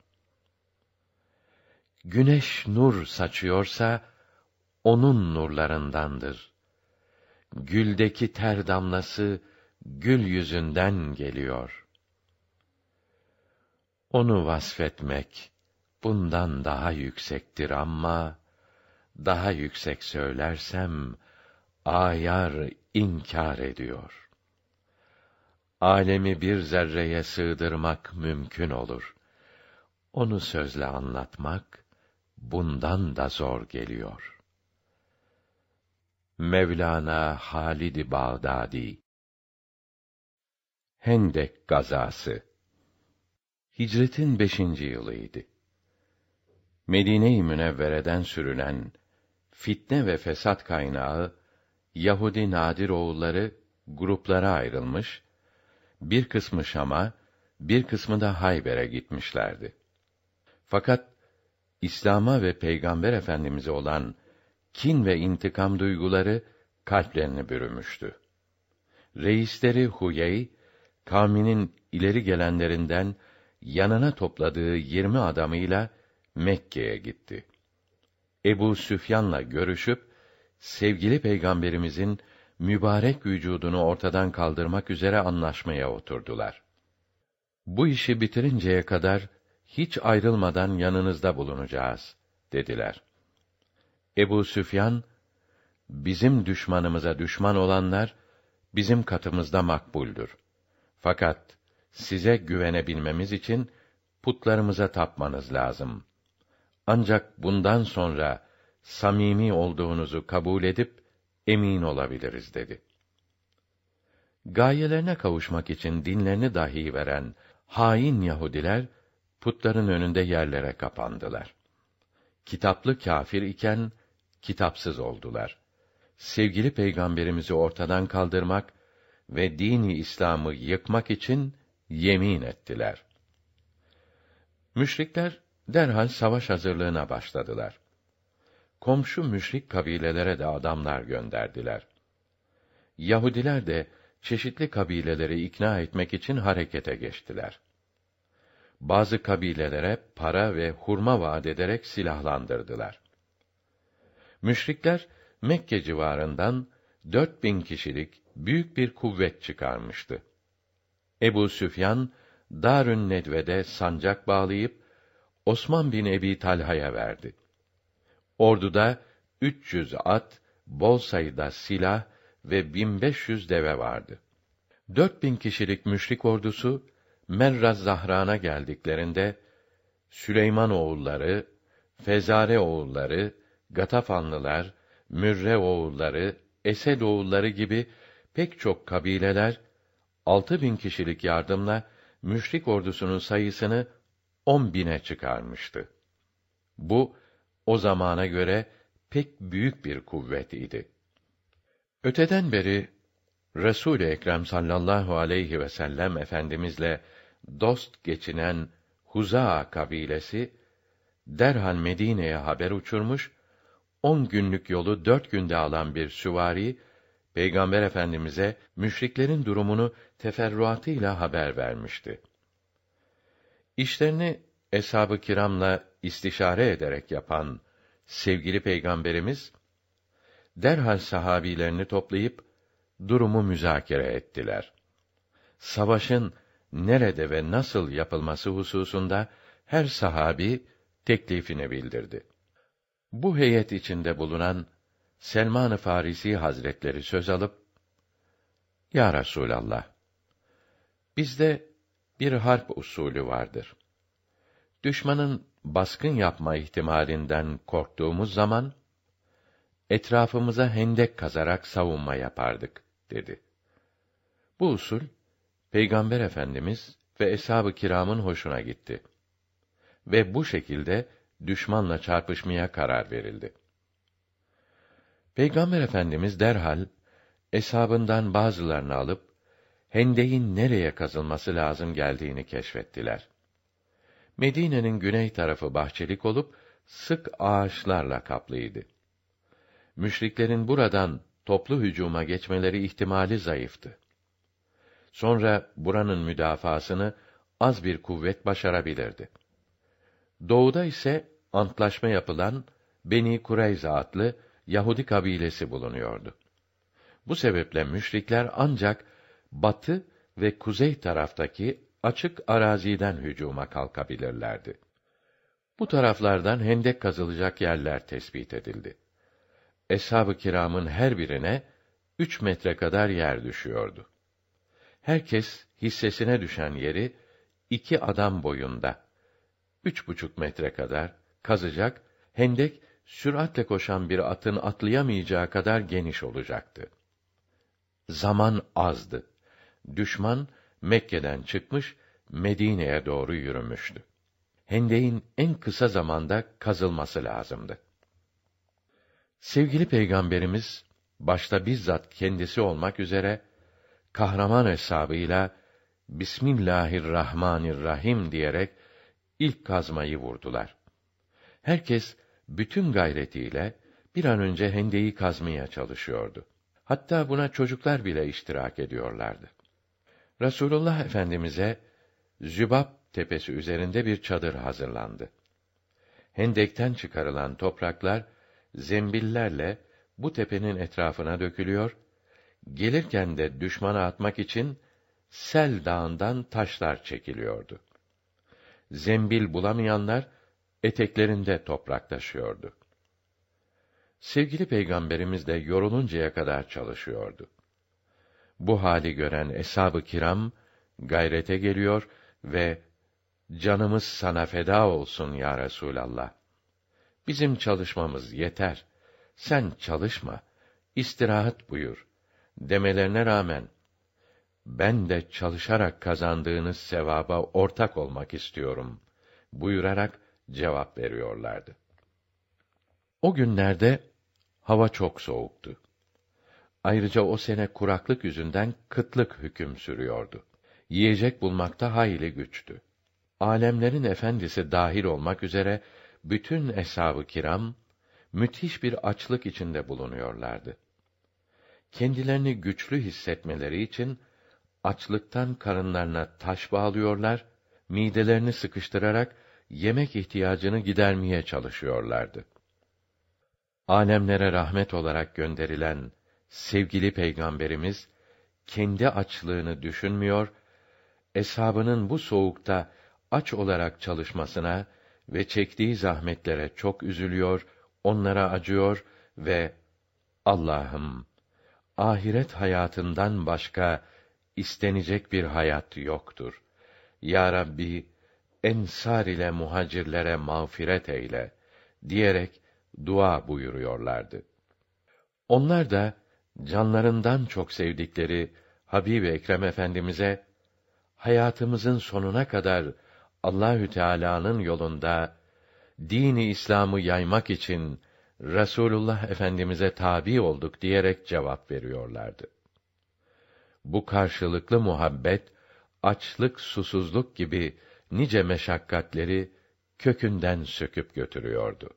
Güneş nur saçıyorsa onun nurlarındandır. Güldeki ter damlası gül yüzünden geliyor. Onu vasfetmek bundan daha yüksektir ama daha yüksek söylersem ayar inkar ediyor. Alemi bir zerreye sığdırmak mümkün olur. Onu sözle anlatmak bundan da zor geliyor. Mevlana Halid Bağdadi Hendek gazası Hicretin beşinci yılıydı. Medine-i Münevvere'den sürülen fitne ve fesat kaynağı Yahudi Nadir oğulları gruplara ayrılmış, bir kısmı Şam'a, bir kısmı da Hayber'e gitmişlerdi. Fakat İslam'a ve Peygamber Efendimize olan kin ve intikam duyguları kalplerini bürümüştü. Reisleri Huyey, kavminin ileri gelenlerinden yanına topladığı yirmi adamıyla Mekke'ye gitti. Ebu Süfyan'la görüşüp sevgili peygamberimizin mübarek vücudunu ortadan kaldırmak üzere anlaşmaya oturdular. Bu işi bitirinceye kadar hiç ayrılmadan yanınızda bulunacağız dediler. Ebu Süfyan bizim düşmanımıza düşman olanlar bizim katımızda makbuldür. Fakat size güvenebilmemiz için putlarımıza tapmanız lazım. Ancak bundan sonra samimi olduğunuzu kabul edip emin olabiliriz dedi. Gayelerine kavuşmak için dinlerini dahi veren hain Yahudiler putların önünde yerlere kapandılar. Kitaplı kâfir iken kitapsız oldular. Sevgili peygamberimizi ortadan kaldırmak ve dini İslam'ı yıkmak için yemin ettiler. Müşrikler derhal savaş hazırlığına başladılar. Komşu müşrik kabilelere de adamlar gönderdiler. Yahudiler de çeşitli kabileleri ikna etmek için harekete geçtiler. Bazı kabilelere para ve hurma vaat ederek silahlandırdılar. Müşrikler Mekke civarından dört bin kişilik büyük bir kuvvet çıkarmıştı. Ebu Süfyan, Darün Nedve'de sancak bağlayıp, Osman bin Ebi Talha'ya verdi. Orduda 300 at, bol sayıda silah ve 1500 deve vardı. 4000 kişilik müşrik ordusu Merra Zahran'a geldiklerinde Süleyman oğulları, Fezare oğulları, Gatafanlılar, Mürre oğulları, Esed oğulları gibi pek çok kabileler altı bin kişilik yardımla müşrik ordusunun sayısını on bine çıkarmıştı. Bu o zamana göre pek büyük bir kuvvet idi. Öteden beri Resul-i Ekrem sallallahu aleyhi ve sellem efendimizle dost geçinen Huzaa kabilesi derhal Medine'ye haber uçurmuş, on günlük yolu dört günde alan bir süvari, Peygamber Efendimiz'e müşriklerin durumunu teferruatıyla haber vermişti. İşlerini eshab-ı kiramla istişare ederek yapan sevgili peygamberimiz derhal sahabilerini toplayıp durumu müzakere ettiler. Savaşın nerede ve nasıl yapılması hususunda her sahabi teklifini bildirdi. Bu heyet içinde bulunan Selman-ı Farisi Hazretleri söz alıp Ya Resulallah bizde bir harp usulü vardır. Düşmanın baskın yapma ihtimalinden korktuğumuz zaman etrafımıza hendek kazarak savunma yapardık dedi. Bu usul Peygamber Efendimiz ve eshab-ı kiramın hoşuna gitti. Ve bu şekilde düşmanla çarpışmaya karar verildi. Peygamber Efendimiz derhal eshabından bazılarını alıp hendeğin nereye kazılması lazım geldiğini keşfettiler. Medine'nin güney tarafı bahçelik olup sık ağaçlarla kaplıydı. Müşriklerin buradan toplu hücuma geçmeleri ihtimali zayıftı. Sonra buranın müdafasını az bir kuvvet başarabilirdi. Doğuda ise antlaşma yapılan Beni Kureyza adlı Yahudi kabilesi bulunuyordu. Bu sebeple müşrikler ancak batı ve kuzey taraftaki açık araziden hücuma kalkabilirlerdi. Bu taraflardan hendek kazılacak yerler tespit edildi. Eshab-ı kiramın her birine üç metre kadar yer düşüyordu. Herkes hissesine düşen yeri iki adam boyunda, üç buçuk metre kadar kazacak, hendek süratle koşan bir atın atlayamayacağı kadar geniş olacaktı. Zaman azdı. Düşman Mekke'den çıkmış Medine'ye doğru yürümüştü. Hendeğin en kısa zamanda kazılması lazımdı. Sevgili Peygamberimiz başta bizzat kendisi olmak üzere kahraman hesabıyla Bismillahirrahmanirrahim diyerek ilk kazmayı vurdular. Herkes bütün gayretiyle bir an önce hendeyi kazmaya çalışıyordu. Hatta buna çocuklar bile iştirak ediyorlardı. Rasulullah Efendimize Zübab tepesi üzerinde bir çadır hazırlandı. Hendekten çıkarılan topraklar zembillerle bu tepenin etrafına dökülüyor, gelirken de düşmana atmak için Sel Dağı'ndan taşlar çekiliyordu. Zembil bulamayanlar eteklerinde toprak taşıyordu. Sevgili Peygamberimiz de yoruluncaya kadar çalışıyordu. Bu hali gören eshab-ı kiram gayrete geliyor ve canımız sana feda olsun ya Resulallah. Bizim çalışmamız yeter. Sen çalışma, istirahat buyur demelerine rağmen ben de çalışarak kazandığınız sevaba ortak olmak istiyorum buyurarak cevap veriyorlardı. O günlerde hava çok soğuktu. Ayrıca o sene kuraklık yüzünden kıtlık hüküm sürüyordu. Yiyecek bulmakta hayli güçtü. Alemlerin efendisi dahil olmak üzere bütün eshab-ı kiram müthiş bir açlık içinde bulunuyorlardı. Kendilerini güçlü hissetmeleri için açlıktan karınlarına taş bağlıyorlar, midelerini sıkıştırarak yemek ihtiyacını gidermeye çalışıyorlardı. Alemlere rahmet olarak gönderilen sevgili peygamberimiz kendi açlığını düşünmüyor, eshabının bu soğukta aç olarak çalışmasına ve çektiği zahmetlere çok üzülüyor, onlara acıyor ve Allah'ım ahiret hayatından başka istenecek bir hayat yoktur. Ya Rabbi ensar ile muhacirlere mağfiret eyle diyerek dua buyuruyorlardı. Onlar da canlarından çok sevdikleri Habib Ekrem Efendimize hayatımızın sonuna kadar Allahü Teala'nın yolunda dini İslam'ı yaymak için Resulullah Efendimize tabi olduk diyerek cevap veriyorlardı. Bu karşılıklı muhabbet açlık, susuzluk gibi nice meşakkatleri kökünden söküp götürüyordu.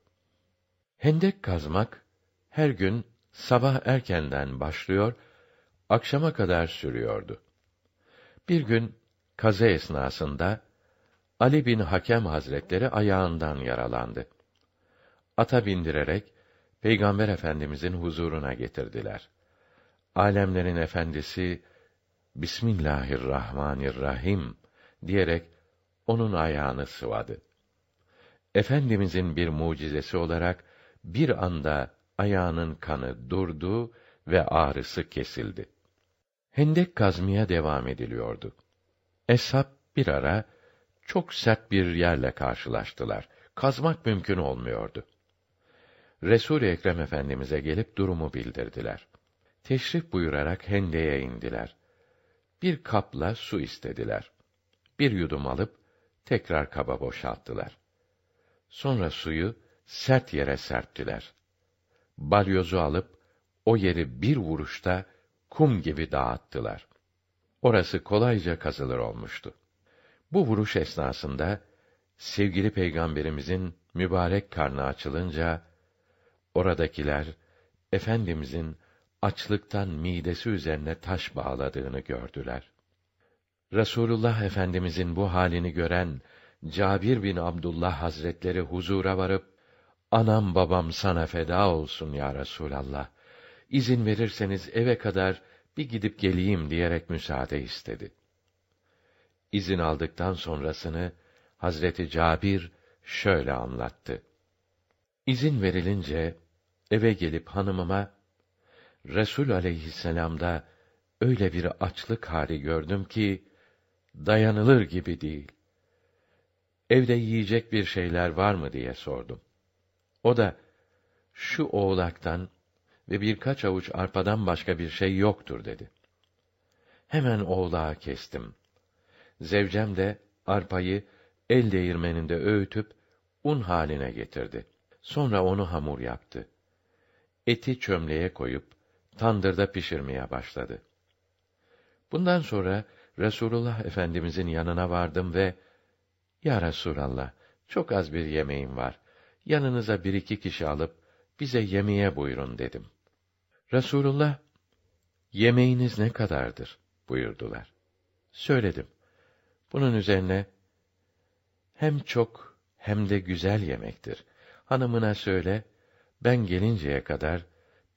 Hendek kazmak her gün sabah erkenden başlıyor, akşama kadar sürüyordu. Bir gün kazı esnasında Ali bin Hakem Hazretleri ayağından yaralandı. Ata bindirerek Peygamber Efendimizin huzuruna getirdiler. Alemlerin efendisi Bismillahirrahmanirrahim diyerek onun ayağını sıvadı. Efendimizin bir mucizesi olarak bir anda ayağının kanı durdu ve ağrısı kesildi. Hendek kazmaya devam ediliyordu. Eshab bir ara çok sert bir yerle karşılaştılar. Kazmak mümkün olmuyordu. Resul Ekrem Efendimize gelip durumu bildirdiler. Teşrif buyurarak hendeye indiler. Bir kapla su istediler. Bir yudum alıp tekrar kaba boşalttılar. Sonra suyu sert yere serptiler. Balyozu alıp o yeri bir vuruşta kum gibi dağıttılar. Orası kolayca kazılır olmuştu. Bu vuruş esnasında sevgili peygamberimizin mübarek karnı açılınca oradakiler efendimizin açlıktan midesi üzerine taş bağladığını gördüler. Resulullah Efendimizin bu halini gören Cabir bin Abdullah Hazretleri huzura varıp anam babam sana feda olsun ya Resulallah. İzin verirseniz eve kadar bir gidip geleyim diyerek müsaade istedi. İzin aldıktan sonrasını Hazreti Cabir şöyle anlattı. İzin verilince eve gelip hanımıma Resul aleyhisselam'da öyle bir açlık hali gördüm ki dayanılır gibi değil. Evde yiyecek bir şeyler var mı diye sordum. O da şu oğlaktan ve birkaç avuç arpadan başka bir şey yoktur dedi. Hemen oğlağı kestim. Zevcem de arpayı el değirmeninde öğütüp un haline getirdi. Sonra onu hamur yaptı. Eti çömleğe koyup tandırda pişirmeye başladı. Bundan sonra Resulullah Efendimizin yanına vardım ve Ya Resulallah, çok az bir yemeğim var. Yanınıza bir iki kişi alıp bize yemeğe buyurun dedim. Resulullah, yemeğiniz ne kadardır? buyurdular. Söyledim. Bunun üzerine, hem çok hem de güzel yemektir. Hanımına söyle, ben gelinceye kadar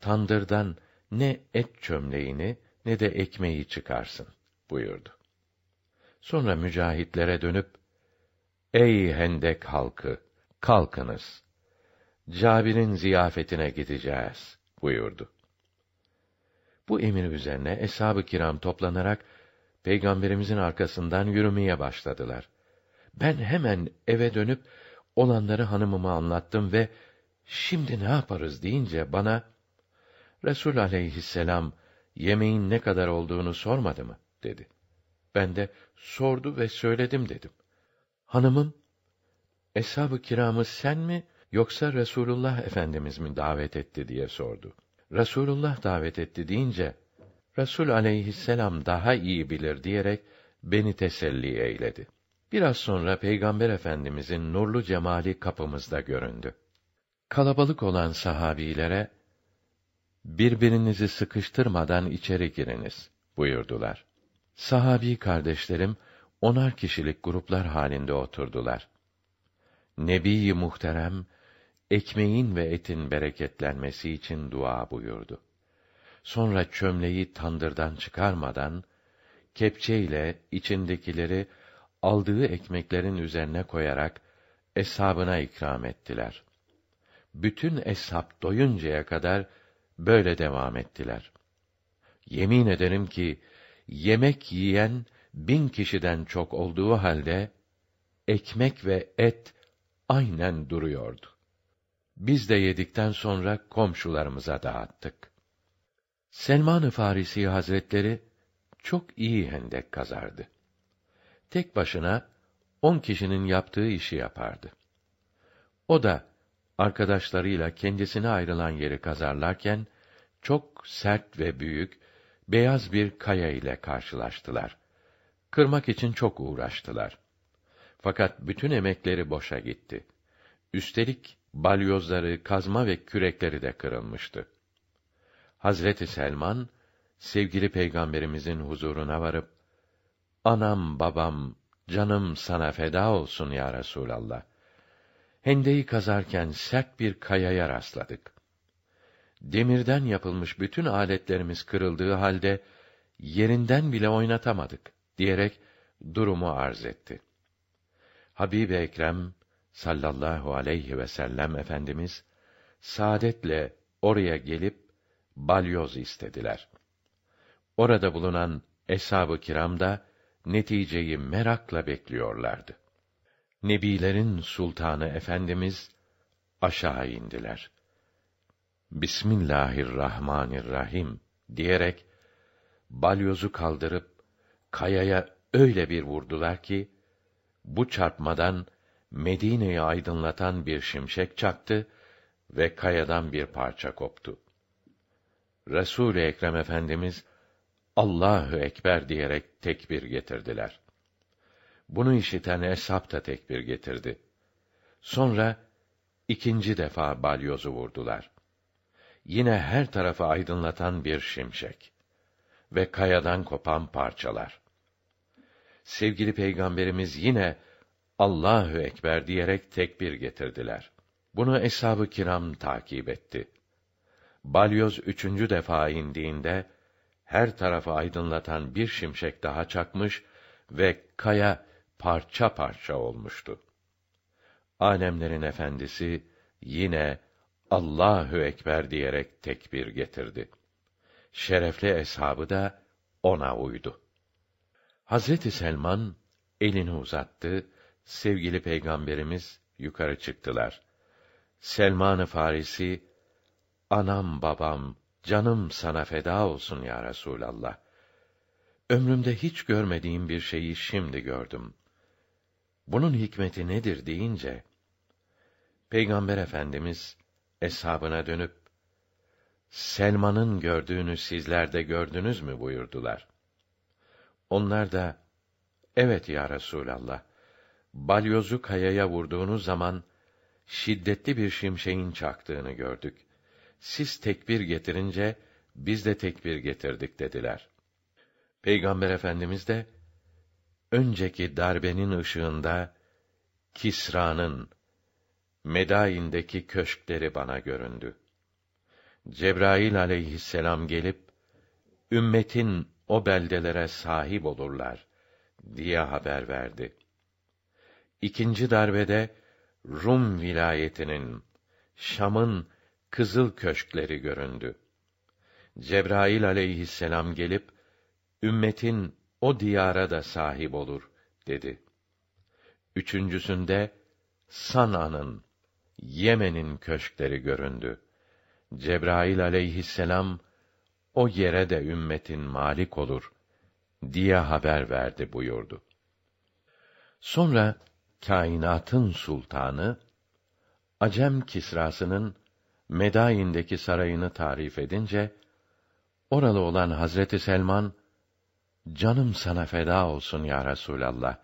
tandırdan ne et çömleğini ne de ekmeği çıkarsın buyurdu. Sonra mücahitlere dönüp Ey Hendek halkı kalkınız. Cabir'in ziyafetine gideceğiz buyurdu. Bu emir üzerine eshab-ı kiram toplanarak peygamberimizin arkasından yürümeye başladılar. Ben hemen eve dönüp olanları hanımıma anlattım ve şimdi ne yaparız deyince bana Resul aleyhisselam yemeğin ne kadar olduğunu sormadı mı dedi. Ben de sordu ve söyledim dedim. Hanımım Eshab-ı kiramı sen mi yoksa Resulullah Efendimiz mi davet etti diye sordu. Resulullah davet etti deyince Resul aleyhisselam daha iyi bilir diyerek beni teselli eyledi. Biraz sonra Peygamber Efendimizin nurlu cemali kapımızda göründü. Kalabalık olan sahabilere birbirinizi sıkıştırmadan içeri giriniz buyurdular. Sahabi kardeşlerim onar kişilik gruplar halinde oturdular. Nebi muhterem ekmeğin ve etin bereketlenmesi için dua buyurdu. Sonra çömleği tandırdan çıkarmadan kepçeyle içindekileri aldığı ekmeklerin üzerine koyarak eshabına ikram ettiler. Bütün eshab doyuncaya kadar böyle devam ettiler. Yemin ederim ki yemek yiyen bin kişiden çok olduğu halde ekmek ve et aynen duruyordu. Biz de yedikten sonra komşularımıza dağıttık. Selman-ı Farisi Hazretleri çok iyi hendek kazardı. Tek başına on kişinin yaptığı işi yapardı. O da arkadaşlarıyla kendisine ayrılan yeri kazarlarken çok sert ve büyük beyaz bir kaya ile karşılaştılar. Kırmak için çok uğraştılar. Fakat bütün emekleri boşa gitti. Üstelik balyozları, kazma ve kürekleri de kırılmıştı. Hazreti Selman sevgili peygamberimizin huzuruna varıp anam babam canım sana feda olsun ya Resulallah. Hendeyi kazarken sert bir kayaya rastladık. Demirden yapılmış bütün aletlerimiz kırıldığı halde yerinden bile oynatamadık diyerek durumu arz etti. Habib Ekrem sallallahu aleyhi ve sellem efendimiz saadetle oraya gelip balyoz istediler. Orada bulunan eshab-ı kiram da neticeyi merakla bekliyorlardı. Nebilerin sultanı efendimiz aşağı indiler. Bismillahirrahmanirrahim diyerek balyozu kaldırıp kayaya öyle bir vurdular ki bu çarpmadan Medine'yi aydınlatan bir şimşek çaktı ve kayadan bir parça koptu. Resul-i Ekrem Efendimiz Allahu ekber diyerek tekbir getirdiler. Bunu işiten eshab da tekbir getirdi. Sonra ikinci defa balyozu vurdular. Yine her tarafı aydınlatan bir şimşek ve kayadan kopan parçalar. Sevgili peygamberimiz yine Allahu ekber diyerek tekbir getirdiler. Bunu eshab-ı kiram takip etti. Balyoz üçüncü defa indiğinde her tarafı aydınlatan bir şimşek daha çakmış ve kaya parça parça olmuştu. Alemlerin efendisi yine Allahu ekber diyerek tekbir getirdi. Şerefli eshabı da ona uydu. Hazreti Selman elini uzattı, sevgili peygamberimiz yukarı çıktılar. Selman-ı Farisi anam babam canım sana feda olsun ya Resulallah. Ömrümde hiç görmediğim bir şeyi şimdi gördüm. Bunun hikmeti nedir deyince Peygamber Efendimiz eshabına dönüp Selman'ın gördüğünü sizler de gördünüz mü buyurdular. Onlar da evet ya Resulallah. Balyozu kayaya vurduğunuz zaman şiddetli bir şimşeğin çaktığını gördük. Siz tekbir getirince biz de tekbir getirdik dediler. Peygamber Efendimiz de önceki darbenin ışığında Kisra'nın Medain'deki köşkleri bana göründü. Cebrail aleyhisselam gelip ümmetin o beldelere sahip olurlar diye haber verdi. İkinci darbede Rum vilayetinin Şam'ın kızıl köşkleri göründü. Cebrail aleyhisselam gelip ümmetin o diyara da sahip olur dedi. Üçüncüsünde Sana'nın Yemen'in köşkleri göründü. Cebrail aleyhisselam o yere de ümmetin malik olur diye haber verdi buyurdu. Sonra kainatın sultanı Acem Kisrası'nın Medain'deki sarayını tarif edince oralı olan Hazreti Selman canım sana feda olsun ya Resulallah.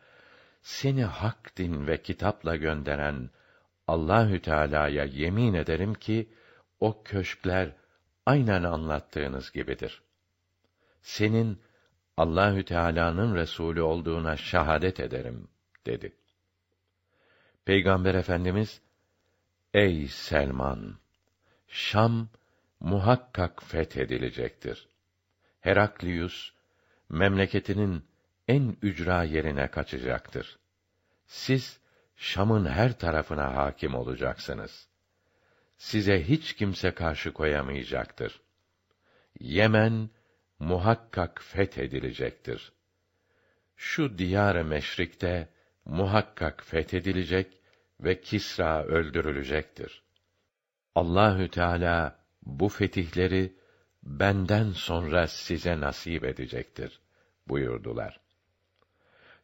Seni hak din ve kitapla gönderen Allahü Teala'ya yemin ederim ki o köşkler aynen anlattığınız gibidir. Senin Allahü Teala'nın resulü olduğuna şahadet ederim dedi. Peygamber Efendimiz Ey Selman Şam muhakkak fethedilecektir. Heraklius memleketinin en ücra yerine kaçacaktır. Siz Şam'ın her tarafına hakim olacaksınız. Size hiç kimse karşı koyamayacaktır. Yemen muhakkak fethedilecektir. Şu diyar-ı meşrikte muhakkak fethedilecek ve Kisra öldürülecektir. Allahü Teala bu fetihleri benden sonra size nasip edecektir buyurdular.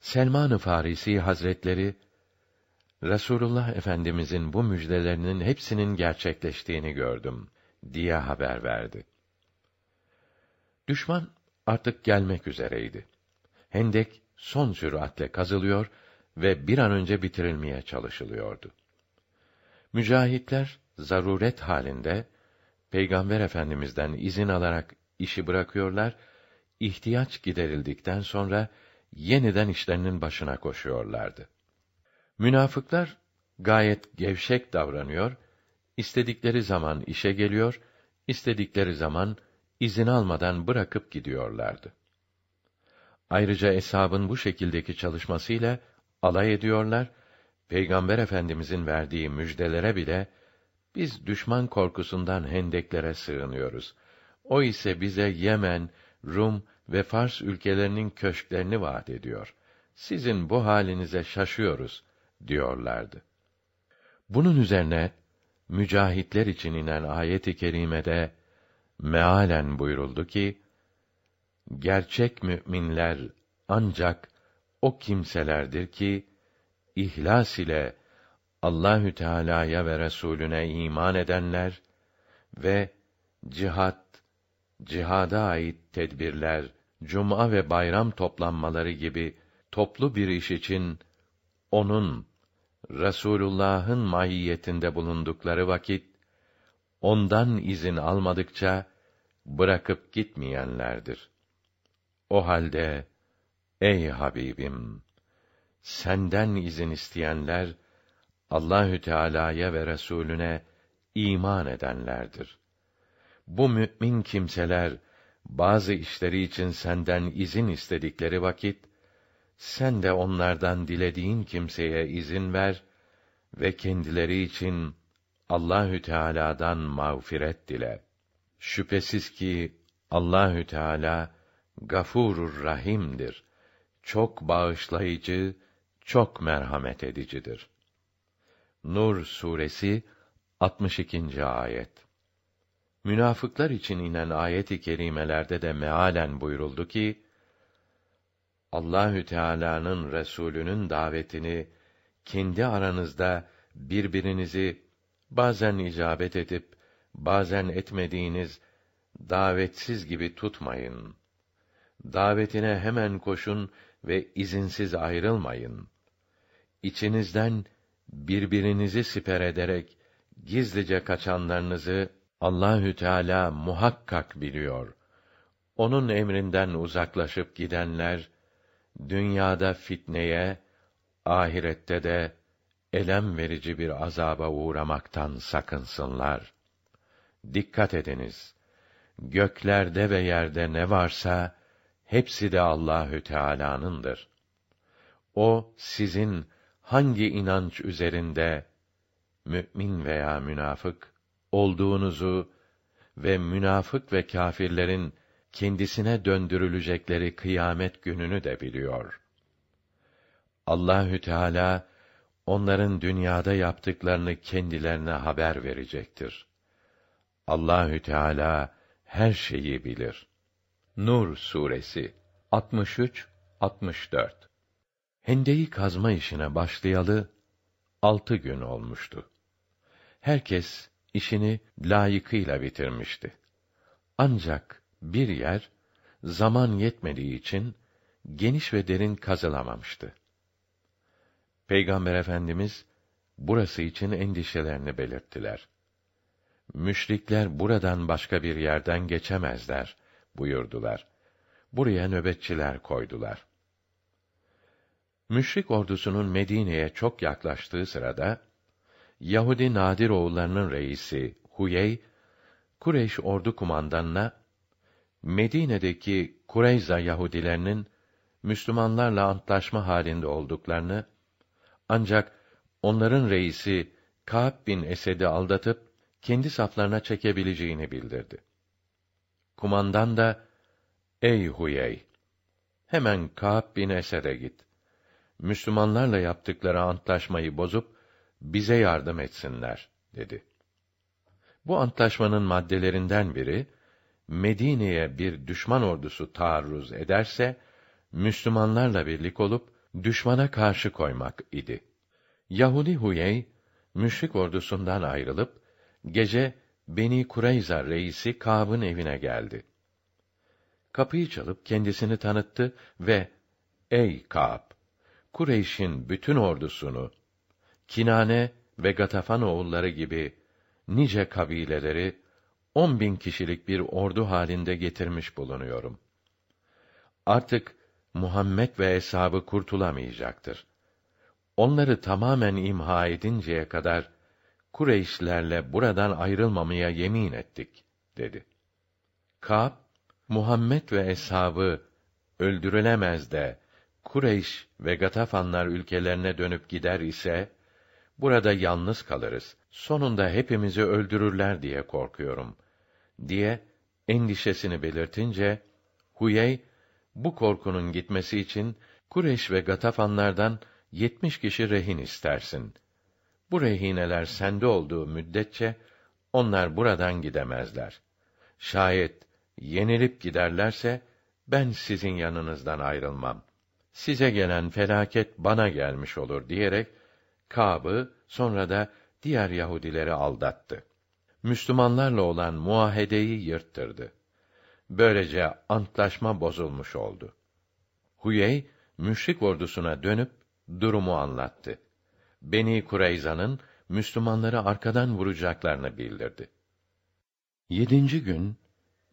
Selman-ı Farisi Hazretleri Resulullah Efendimizin bu müjdelerinin hepsinin gerçekleştiğini gördüm diye haber verdi. Düşman artık gelmek üzereydi. Hendek son süratle kazılıyor ve bir an önce bitirilmeye çalışılıyordu. Mücahitler zaruret halinde Peygamber Efendimizden izin alarak işi bırakıyorlar, ihtiyaç giderildikten sonra yeniden işlerinin başına koşuyorlardı. Münafıklar gayet gevşek davranıyor, istedikleri zaman işe geliyor, istedikleri zaman izin almadan bırakıp gidiyorlardı. Ayrıca eshabın bu şekildeki çalışmasıyla alay ediyorlar, Peygamber Efendimizin verdiği müjdelere bile biz düşman korkusundan hendeklere sığınıyoruz. O ise bize Yemen, Rum ve Fars ülkelerinin köşklerini vaat ediyor. Sizin bu halinize şaşıyoruz diyorlardı. Bunun üzerine mücahitler için inen ayet-i kerimede mealen buyuruldu ki gerçek müminler ancak o kimselerdir ki ihlas ile Allahü Teala'ya ve Resulüne iman edenler ve cihat, cihada ait tedbirler, cuma ve bayram toplanmaları gibi toplu bir iş için onun Resulullah'ın mahiyetinde bulundukları vakit ondan izin almadıkça bırakıp gitmeyenlerdir. O halde ey Habibim senden izin isteyenler Allahü Teala'ya ve Resulüne iman edenlerdir. Bu mümin kimseler bazı işleri için senden izin istedikleri vakit sen de onlardan dilediğin kimseye izin ver ve kendileri için Allahü Teala'dan mağfiret dile. Şüphesiz ki Allahü Teala Gafurur Rahim'dir. Çok bağışlayıcı, çok merhamet edicidir. Nur suresi 62. ayet. Münafıklar için inen ayet-i kerimelerde de mealen buyuruldu ki Allahü Teala'nın Resulü'nün davetini kendi aranızda birbirinizi bazen icabet edip bazen etmediğiniz davetsiz gibi tutmayın. Davetine hemen koşun ve izinsiz ayrılmayın. İçinizden birbirinizi siper ederek gizlice kaçanlarınızı Allahü Teala muhakkak biliyor. Onun emrinden uzaklaşıp gidenler dünyada fitneye, ahirette de elem verici bir azaba uğramaktan sakınsınlar. Dikkat ediniz. Göklerde ve yerde ne varsa hepsi de Allahü Teala'nındır. O sizin hangi inanç üzerinde mümin veya münafık olduğunuzu ve münafık ve kâfirlerin kendisine döndürülecekleri kıyamet gününü de biliyor. Allahü Teala onların dünyada yaptıklarını kendilerine haber verecektir. Allahü Teala her şeyi bilir. Nur suresi 63 64 Hendeyi kazma işine başlayalı altı gün olmuştu. Herkes işini layıkıyla bitirmişti. Ancak bir yer zaman yetmediği için geniş ve derin kazılamamıştı. Peygamber Efendimiz burası için endişelerini belirttiler. Müşrikler buradan başka bir yerden geçemezler buyurdular. Buraya nöbetçiler koydular. Müşrik ordusunun Medine'ye çok yaklaştığı sırada Yahudi Nadir oğullarının reisi Huyey Kureyş ordu kumandanına Medine'deki Kureyza Yahudilerinin Müslümanlarla antlaşma halinde olduklarını ancak onların reisi Ka'b bin Esed'i aldatıp kendi saflarına çekebileceğini bildirdi. Kumandan da Ey Huyey hemen Ka'b bin Esed'e git. Müslümanlarla yaptıkları antlaşmayı bozup bize yardım etsinler dedi. Bu antlaşmanın maddelerinden biri Medine'ye bir düşman ordusu taarruz ederse Müslümanlarla birlik olup düşmana karşı koymak idi. Yahudi Huyey müşrik ordusundan ayrılıp gece Beni Kureyza reisi Kâb'ın evine geldi. Kapıyı çalıp kendisini tanıttı ve Ey Kâb! Kureyş'in bütün ordusunu Kinane ve Gatafan oğulları gibi nice kabileleri on bin kişilik bir ordu halinde getirmiş bulunuyorum. Artık Muhammed ve hesabı kurtulamayacaktır. Onları tamamen imha edinceye kadar Kureyşlerle buradan ayrılmamaya yemin ettik dedi. Kâb, Muhammed ve eshabı öldürülemez de Kureyş ve Gatafanlar ülkelerine dönüp gider ise burada yalnız kalırız. Sonunda hepimizi öldürürler diye korkuyorum diye endişesini belirtince Huyey bu korkunun gitmesi için Kureş ve Gatafanlardan yetmiş kişi rehin istersin. Bu rehineler sende olduğu müddetçe onlar buradan gidemezler. Şayet yenilip giderlerse ben sizin yanınızdan ayrılmam. Size gelen felaket bana gelmiş olur diyerek Kâb'ı sonra da diğer Yahudileri aldattı. Müslümanlarla olan muahedeyi yırttırdı. Böylece antlaşma bozulmuş oldu. Huyey müşrik ordusuna dönüp durumu anlattı. Beni Kureyza'nın Müslümanları arkadan vuracaklarını bildirdi. Yedinci gün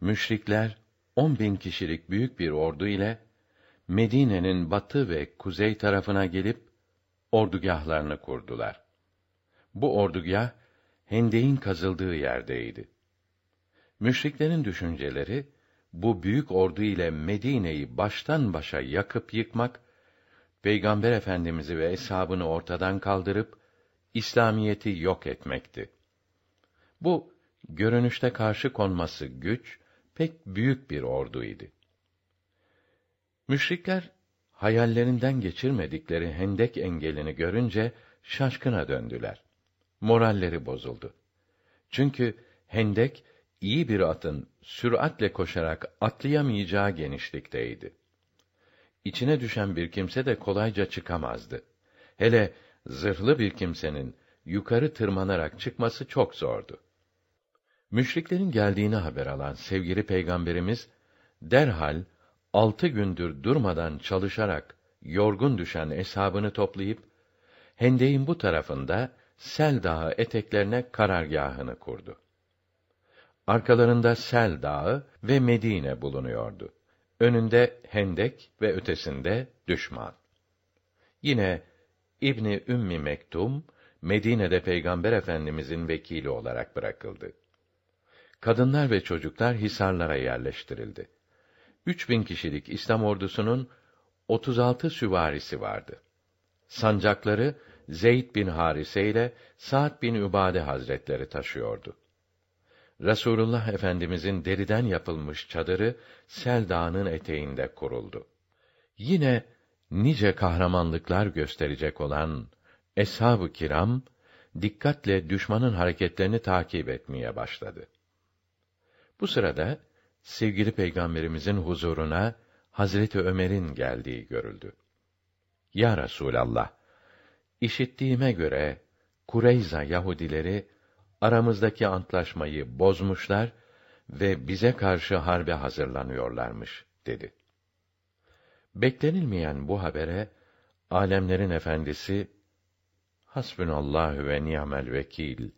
müşrikler on bin kişilik büyük bir ordu ile Medine'nin batı ve kuzey tarafına gelip ordugahlarını kurdular. Bu ordugah hendeğin kazıldığı yerdeydi. Müşriklerin düşünceleri bu büyük ordu ile Medine'yi baştan başa yakıp yıkmak, Peygamber Efendimizi ve eshabını ortadan kaldırıp İslamiyeti yok etmekti. Bu görünüşte karşı konması güç, pek büyük bir orduydu. Müşrikler hayallerinden geçirmedikleri hendek engelini görünce şaşkına döndüler. Moralleri bozuldu. Çünkü hendek iyi bir atın süratle koşarak atlayamayacağı genişlikteydi. İçine düşen bir kimse de kolayca çıkamazdı. Hele zırhlı bir kimsenin yukarı tırmanarak çıkması çok zordu. Müşriklerin geldiğini haber alan sevgili peygamberimiz derhal altı gündür durmadan çalışarak yorgun düşen eshabını toplayıp hendeğin bu tarafında Sel Dağı eteklerine karargahını kurdu. Arkalarında Sel Dağı ve Medine bulunuyordu. Önünde Hendek ve ötesinde düşman. Yine İbni Ümmi Mektum Medine'de Peygamber Efendimizin vekili olarak bırakıldı. Kadınlar ve çocuklar hisarlara yerleştirildi. Üç bin kişilik İslam ordusunun 36 süvarisi vardı. Sancakları Zeyd bin Harise ile Sa'd bin Übade Hazretleri taşıyordu. Rasulullah Efendimizin deriden yapılmış çadırı Sel Dağı'nın eteğinde kuruldu. Yine nice kahramanlıklar gösterecek olan eshab-ı kiram dikkatle düşmanın hareketlerini takip etmeye başladı. Bu sırada sevgili peygamberimizin huzuruna Hazreti Ömer'in geldiği görüldü. Ya Resulallah, işittiğime göre Kureyza Yahudileri aramızdaki antlaşmayı bozmuşlar ve bize karşı harbe hazırlanıyorlarmış dedi. Beklenilmeyen bu habere alemlerin efendisi Hasbunallahu ve ni'mel vekil.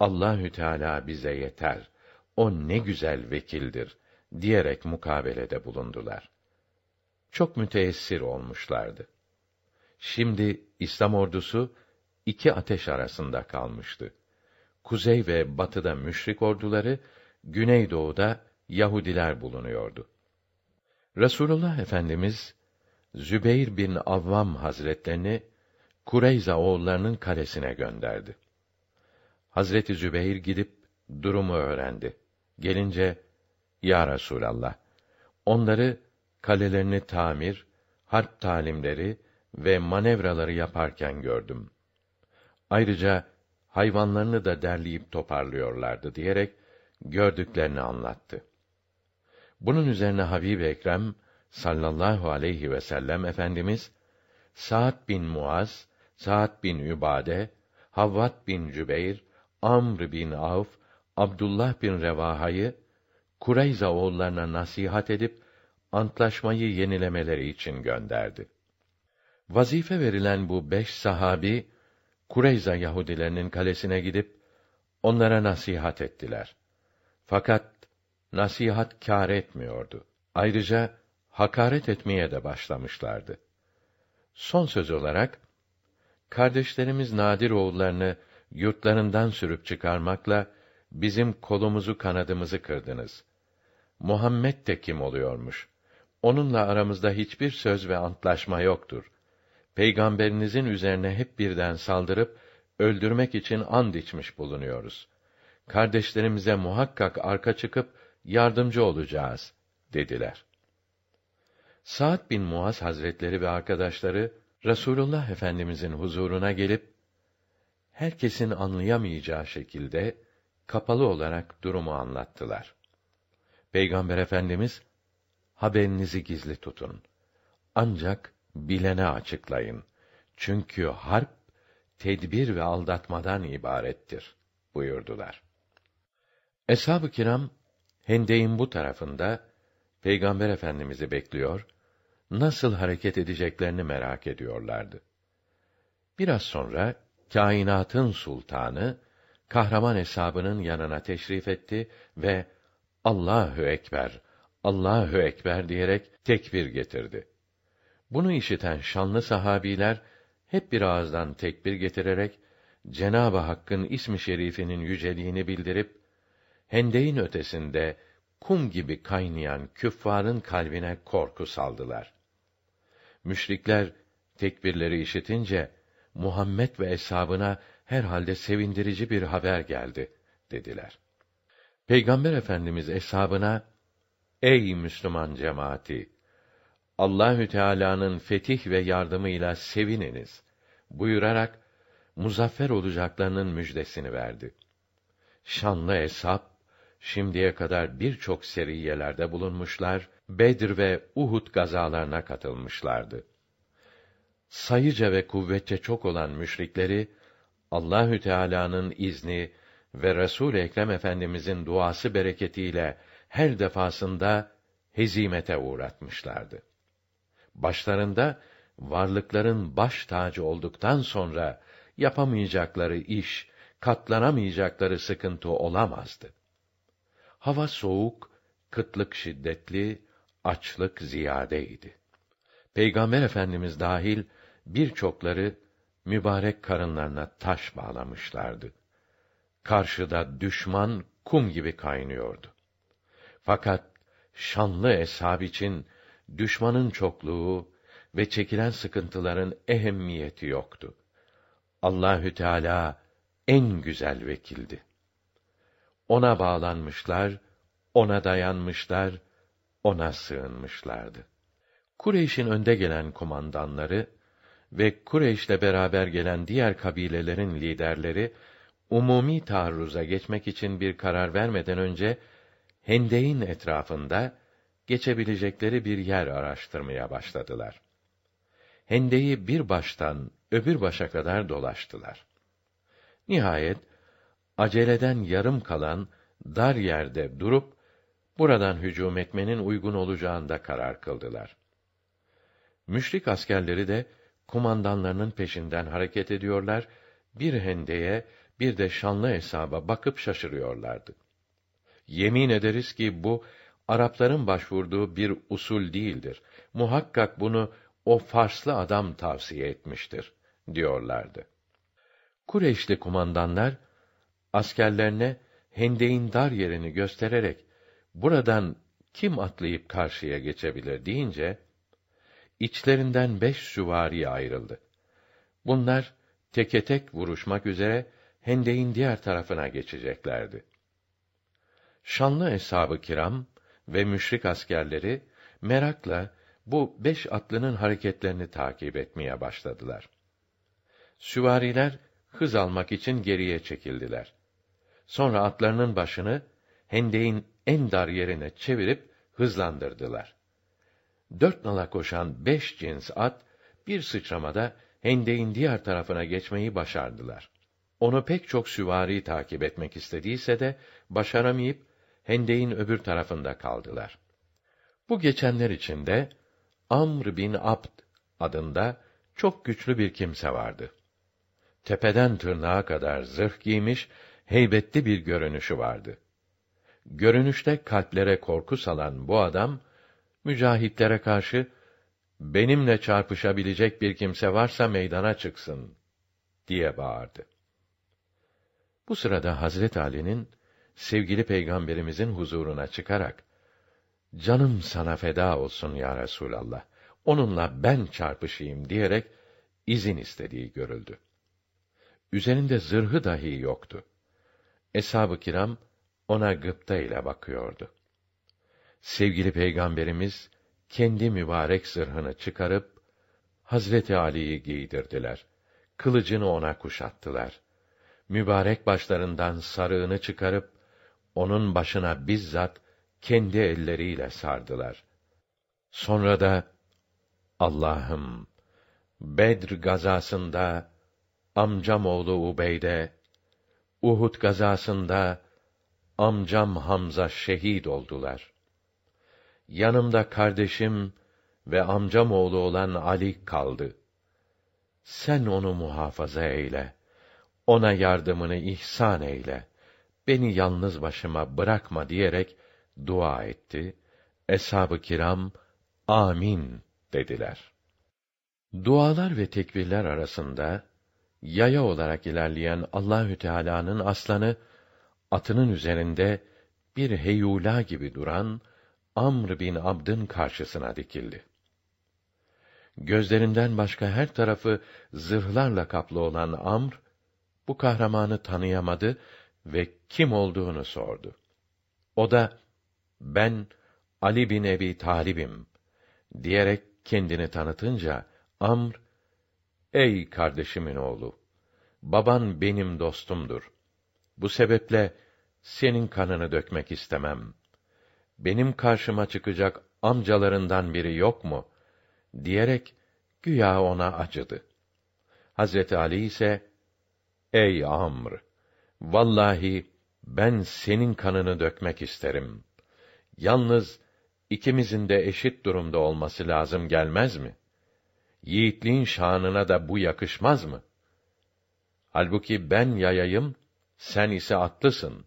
Allahü Teala bize yeter. O ne güzel vekildir diyerek mukabelede bulundular. Çok müteessir olmuşlardı. Şimdi İslam ordusu iki ateş arasında kalmıştı. Kuzey ve batıda müşrik orduları, güneydoğuda Yahudiler bulunuyordu. Resulullah Efendimiz Zübeyr bin Avvam Hazretlerini Kureyza oğullarının kalesine gönderdi. Hazreti Zübeyir gidip durumu öğrendi. Gelince ya Resulallah onları kalelerini tamir, harp talimleri ve manevraları yaparken gördüm. Ayrıca hayvanlarını da derleyip toparlıyorlardı diyerek gördüklerini anlattı. Bunun üzerine Habib Ekrem sallallahu aleyhi ve sellem efendimiz Sa'd bin Muaz, Sa'd bin Übade, Havvat bin Cübeyr, Amr bin Avf, Abdullah bin Revaha'yı Kureyza oğullarına nasihat edip antlaşmayı yenilemeleri için gönderdi. Vazife verilen bu beş sahabi Kureyza Yahudilerinin kalesine gidip onlara nasihat ettiler. Fakat nasihat kâr etmiyordu. Ayrıca hakaret etmeye de başlamışlardı. Son söz olarak kardeşlerimiz Nadir oğullarını yurtlarından sürüp çıkarmakla bizim kolumuzu kanadımızı kırdınız. Muhammed de kim oluyormuş? Onunla aramızda hiçbir söz ve antlaşma yoktur. Peygamberinizin üzerine hep birden saldırıp öldürmek için and içmiş bulunuyoruz. Kardeşlerimize muhakkak arka çıkıp yardımcı olacağız dediler. Sa'd bin Muaz Hazretleri ve arkadaşları Resulullah Efendimizin huzuruna gelip herkesin anlayamayacağı şekilde kapalı olarak durumu anlattılar. Peygamber Efendimiz haberinizi gizli tutun. Ancak bilene açıklayın. Çünkü harp tedbir ve aldatmadan ibarettir buyurdular. Eshab-ı kiram Hendeyin bu tarafında Peygamber Efendimizi bekliyor, nasıl hareket edeceklerini merak ediyorlardı. Biraz sonra kainatın sultanı kahraman hesabının yanına teşrif etti ve Allahu ekber, Allahu ekber diyerek tekbir getirdi. Bunu işiten şanlı sahabiler hep bir ağızdan tekbir getirerek Cenab-ı Hakk'ın ismi şerifinin yüceliğini bildirip hendeyin ötesinde kum gibi kaynayan küffarın kalbine korku saldılar. Müşrikler tekbirleri işitince Muhammed ve eshabına herhalde sevindirici bir haber geldi dediler. Peygamber Efendimiz eshabına Ey Müslüman cemaati Allahü Teala'nın fetih ve yardımıyla sevininiz buyurarak muzaffer olacaklarının müjdesini verdi. Şanlı eshab şimdiye kadar birçok seriyelerde bulunmuşlar, Bedir ve Uhud gazalarına katılmışlardı. Sayıca ve kuvvetçe çok olan müşrikleri Allahü Teala'nın izni ve Resul Ekrem Efendimizin duası bereketiyle her defasında hezimete uğratmışlardı. Başlarında varlıkların baş tacı olduktan sonra yapamayacakları iş, katlanamayacakları sıkıntı olamazdı. Hava soğuk, kıtlık şiddetli, açlık ziyadeydi. Peygamber Efendimiz dahil birçokları mübarek karınlarına taş bağlamışlardı. Karşıda düşman kum gibi kaynıyordu. Fakat şanlı eshab için düşmanın çokluğu ve çekilen sıkıntıların ehemmiyeti yoktu. Allahü Teala en güzel vekildi. Ona bağlanmışlar, ona dayanmışlar, ona sığınmışlardı. Kureyş'in önde gelen kumandanları ve Kureyş'le beraber gelen diğer kabilelerin liderleri umumi taarruza geçmek için bir karar vermeden önce Hendeyin etrafında geçebilecekleri bir yer araştırmaya başladılar. Hendeyi bir baştan öbür başa kadar dolaştılar. Nihayet aceleden yarım kalan dar yerde durup buradan hücum etmenin uygun olacağında karar kıldılar. Müşrik askerleri de kumandanlarının peşinden hareket ediyorlar, bir hendeye bir de şanlı hesaba bakıp şaşırıyorlardı. Yemin ederiz ki bu Arapların başvurduğu bir usul değildir. Muhakkak bunu o Farslı adam tavsiye etmiştir diyorlardı. Kureyşli kumandanlar askerlerine hendeğin dar yerini göstererek buradan kim atlayıp karşıya geçebilir deyince içlerinden beş süvari ayrıldı. Bunlar teke tek vuruşmak üzere hendeğin diğer tarafına geçeceklerdi. Şanlı eshab-ı kiram ve müşrik askerleri merakla bu beş atlının hareketlerini takip etmeye başladılar. Süvariler hız almak için geriye çekildiler. Sonra atlarının başını hendeğin en dar yerine çevirip hızlandırdılar. Dört nala koşan beş cins at bir sıçramada hendeğin diğer tarafına geçmeyi başardılar. Onu pek çok süvari takip etmek istediyse de başaramayıp hendeğin öbür tarafında kaldılar. Bu geçenler içinde Amr bin Abd adında çok güçlü bir kimse vardı. Tepeden tırnağa kadar zırh giymiş, heybetli bir görünüşü vardı. Görünüşte kalplere korku salan bu adam, mücahitlere karşı, benimle çarpışabilecek bir kimse varsa meydana çıksın, diye bağırdı. Bu sırada Hazret Ali'nin, sevgili peygamberimizin huzuruna çıkarak, canım sana feda olsun ya Resulallah, onunla ben çarpışayım diyerek, izin istediği görüldü. Üzerinde zırhı dahi yoktu. Eshab-ı kiram ona gıpta ile bakıyordu. Sevgili peygamberimiz kendi mübarek zırhını çıkarıp Hazreti Ali'yi giydirdiler. Kılıcını ona kuşattılar. Mübarek başlarından sarığını çıkarıp onun başına bizzat kendi elleriyle sardılar. Sonra da Allah'ım Bedr gazasında amcam oğlu Ubeyde, Uhud gazasında amcam Hamza şehit oldular. Yanımda kardeşim ve amcam oğlu olan Ali kaldı. Sen onu muhafaza eyle. Ona yardımını ihsan eyle. Beni yalnız başıma bırakma diyerek dua etti. Eshab-ı kiram amin dediler. Dualar ve tekbirler arasında yaya olarak ilerleyen Allahü Teala'nın aslanı atının üzerinde bir heyula gibi duran Amr bin Abd'ın karşısına dikildi. Gözlerinden başka her tarafı zırhlarla kaplı olan Amr bu kahramanı tanıyamadı ve kim olduğunu sordu. O da ben Ali bin Ebi Talib'im diyerek kendini tanıtınca Amr Ey kardeşimin oğlu baban benim dostumdur. Bu sebeple senin kanını dökmek istemem. Benim karşıma çıkacak amcalarından biri yok mu? diyerek güya ona acıdı. Hazreti Ali ise Ey Amr, vallahi ben senin kanını dökmek isterim. Yalnız ikimizin de eşit durumda olması lazım gelmez mi? Yiğitliğin şanına da bu yakışmaz mı? Halbuki ben yayayım, sen ise atlısın.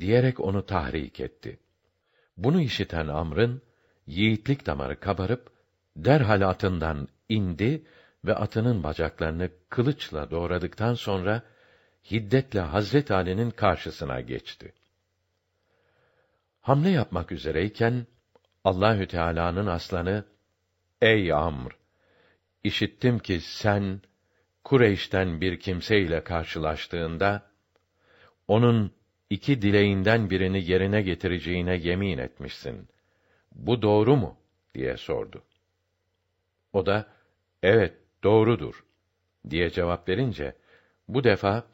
Diyerek onu tahrik etti. Bunu işiten Amr'ın, yiğitlik damarı kabarıp, derhal atından indi ve atının bacaklarını kılıçla doğradıktan sonra, hiddetle Hazret Ali'nin karşısına geçti. Hamle yapmak üzereyken, Allahü Teala'nın aslanı, Ey Amr! İşittim ki sen, Kureyş'ten bir kimseyle karşılaştığında onun iki dileğinden birini yerine getireceğine yemin etmişsin. Bu doğru mu? diye sordu. O da evet doğrudur diye cevap verince bu defa